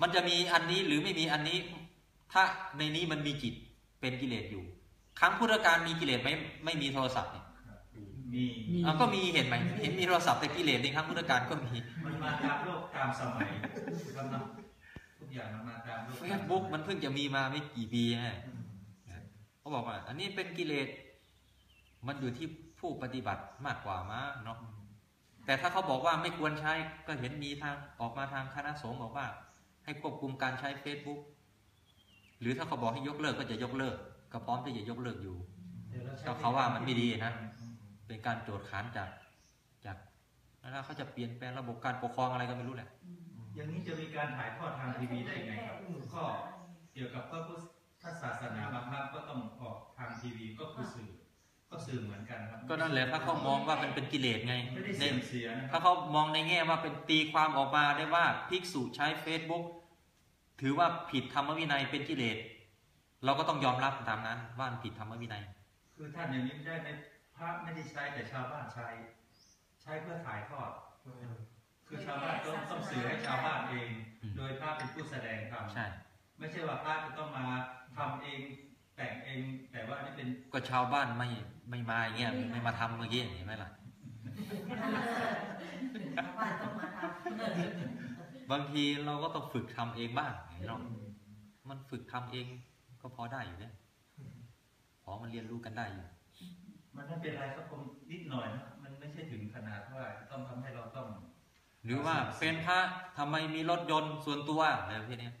มันจะมีอันนี้หรือไม่มีอันนี้ ถ้าในนี้มันมีจิต เป็นกิเลสอยู่ ครั้งพุทธกาลมีกิเลสไหมไม่มีโทรศัพท์เนี่ยครับมีมีอะก็มีเห็นไหมเห็นมีโทรศัพท์แต่กิเลสในครั้งพุทธกาลก็มีมันมาตามโลกตามสมัยกำลังทุกอย่างมันมาตามโลกเฟซบุ๊กมันเพิ่งจะมีมาไม่กี่ปีไงอืมเขาบอกว่า อันนี้เป็นกิเลสมันอยู่ที่ผู้ปฏิบัติมากกว่ามาเนาะแต่ถ้าเขาบอกว่าไม่ควรใช้ก็เห็นมีทางออกมาทางคณะสงฆ์บอกว่า ให้ควบคุมการใช้ Facebook หรือถ้าเขาบอกให้ยกเลิกก็จะยกเลิก ก็พร้อมที่จะยกเลิกอยู่ดี๋ยวรใช้ก็เขาว่ามันไม่ดีนะอืมเป็นการโจทย์ขานจากจากแล้วเขาจะเปลี่ยนแปลงระบบการปกครองอะไรก็ไม่รู้แหละอย่างนี้จะมีการถ่ายทอดทางทีวีได้ยังไงครับก็เกี่ยวกับพระพุทธศาสนาบางครั้งก็ต้องออกทางทีวีก็คือสื่อก็สื่อเหมือนกันครับก็นั่นแหละถ้าเขามองว่ามันเป็นกิเลสไงไม่ได้ในเสื่อมเสียนะคถ้ารับเขามองในแง่ว่าเป็นตีความออกมาได้ว่าภิกษุใช้ Facebook ถือว่าผิดธรรมวินัยเป็นกิเลสเราก็ต้องยอมรับตามนั้น ว่ามันผิดธรรมวินัย คือท่านอย่างนี้ได้ในพระไม่ได้ใช้แต่ชาวบ้านใช้ ใช้เพื่อถ่ายทอดคือชาวบ้านต้องต้องสื่อให้ชาวบ้านเองอืมโดยพระเป็นผู้แสดงธรรมใช่ไม่ใช่ว่าพระจะต้องมาทำเองแต่งเองแต่ว่านี่เป็นก็ชาวบ้านไม่ไม่มาอย่างเงี้ยไม่มาทำเมื่อกี้เห็นไหมล่ะชาวบ้านต้องมาทำ บางทีเราก็ต้องฝึกทำเองบ้างเห็นไหมมันฝึกทำเองก็พอได้อยู่เนี่ยพอมันเรียนรู้กันได้อยู่ มันไม่เป็นไรครับผมนิดหน่อยนะมันไม่ใช่ถึงขนาดว่าจะต้องทำให้เราต้อง หรือว่าเป็นพระทำไมมีรถยนต์ส่วนตัวอะไรประเภทเนี้ย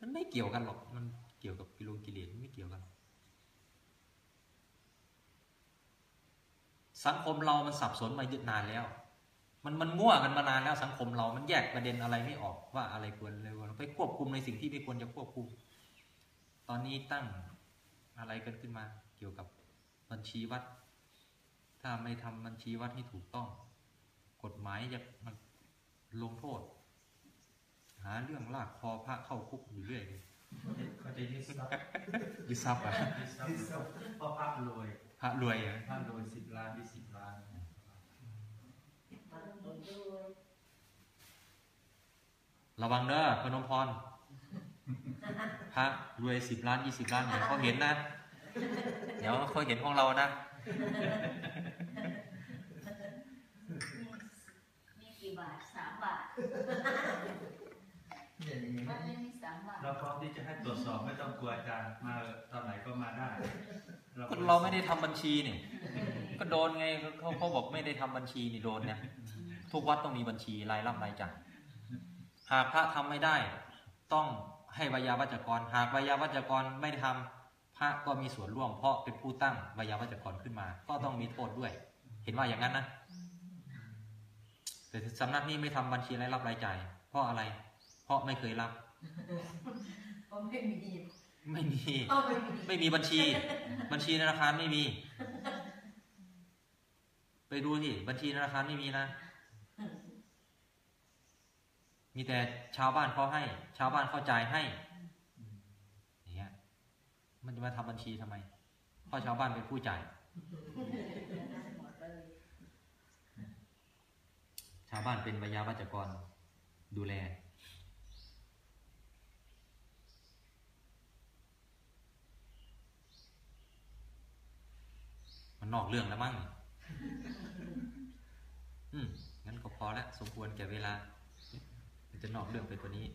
มันไม่เกี่ยวกันหรอก มันเกี่ยวกับกิโลกิเลสมันไม่เกี่ยวกันหรอกสังคมเรามันสับสนมาเยอะนานแล้ว มันมันมั่วกันมานานแล้วสังคมเรา มันแยกประเด็นอะไรไม่ออกว่าอะไรควรอะไรควรไปควบคุมในสิ่งที่ไม่ควรจะควบคุม ตอนนี้ตั้งอะไรกันขึ้นมา เกี่ยวกับบัญชีวัด ถ้าไม่ทำบัญชีวัดให้ถูกต้อง กฎหมายจะมาลงโทษ หาเรื่องลากคอพระเข้าคุกอยู่เรื่อยเลยเขาจะยึดทรัพย์ยึดทรัพย์อะยึดทรัพย์เพราะพระรวยพระรวยอะพระรวยสิบล้านยี่สิบล้าน มันต้องดูด้วย ระวังเด้อพนมพรพระรวยสิบล้านยี่สิบล้านเดี๋ยวเขาเห็นนะ เดี๋ยวเขาเห็นของเรานะมีกี่บาทสามบาทมันไม่มีสามบาทเราพร้อมที่จะให้ตรวจสอบไม่ต้องกลัวอาจารย์มาตอนไหนก็มาได้ก็เราไม่ได้ทำบัญชีนี่ก็โดนไงเขาเขาบอกไม่ได้ทำบัญชีนี่โดนเนี่ย ทุกวัดต้องมีบัญชีรายรับรายจ่ายหากพระทำไม่ได้ต้องให้วิยาวัจกร หากวิยาวัจกรไม่ได้ทำพระก็มีส่วนร่วมเพราะเป็นผู้ตั้งวิยาวัจกรขึ้นมา ก็ต้องมีโทษด้วย เห็นว่าอย่างนั้นนะแต่สำนักนี้ไม่ทำบัญชีรายรับรายจ่ายเพราะอะไร เพราะไม่เคยรับก็ไม่มีไม่มีก็ไม่มี ไม่มีบัญชี บัญชีธนาคารไม่มี ไปดูที่บัญชีธนาคารไม่มีนะ มีแต่ชาวบ้านเขาให้ ชาวบ้านเข้าใจให้อย่างเงี้ยมันจะมาทำบัญชีทำไมเพราะชาวบ้านเป็นผู้จ่าย ชาวบ้านเป็นวิยาวัจกรดูแล มันนอกเรื่องแล้วมั้ง อืมงั้นก็พอแล้วสมควรแก่เวลา จะนอกเรื่องไปกว่านี้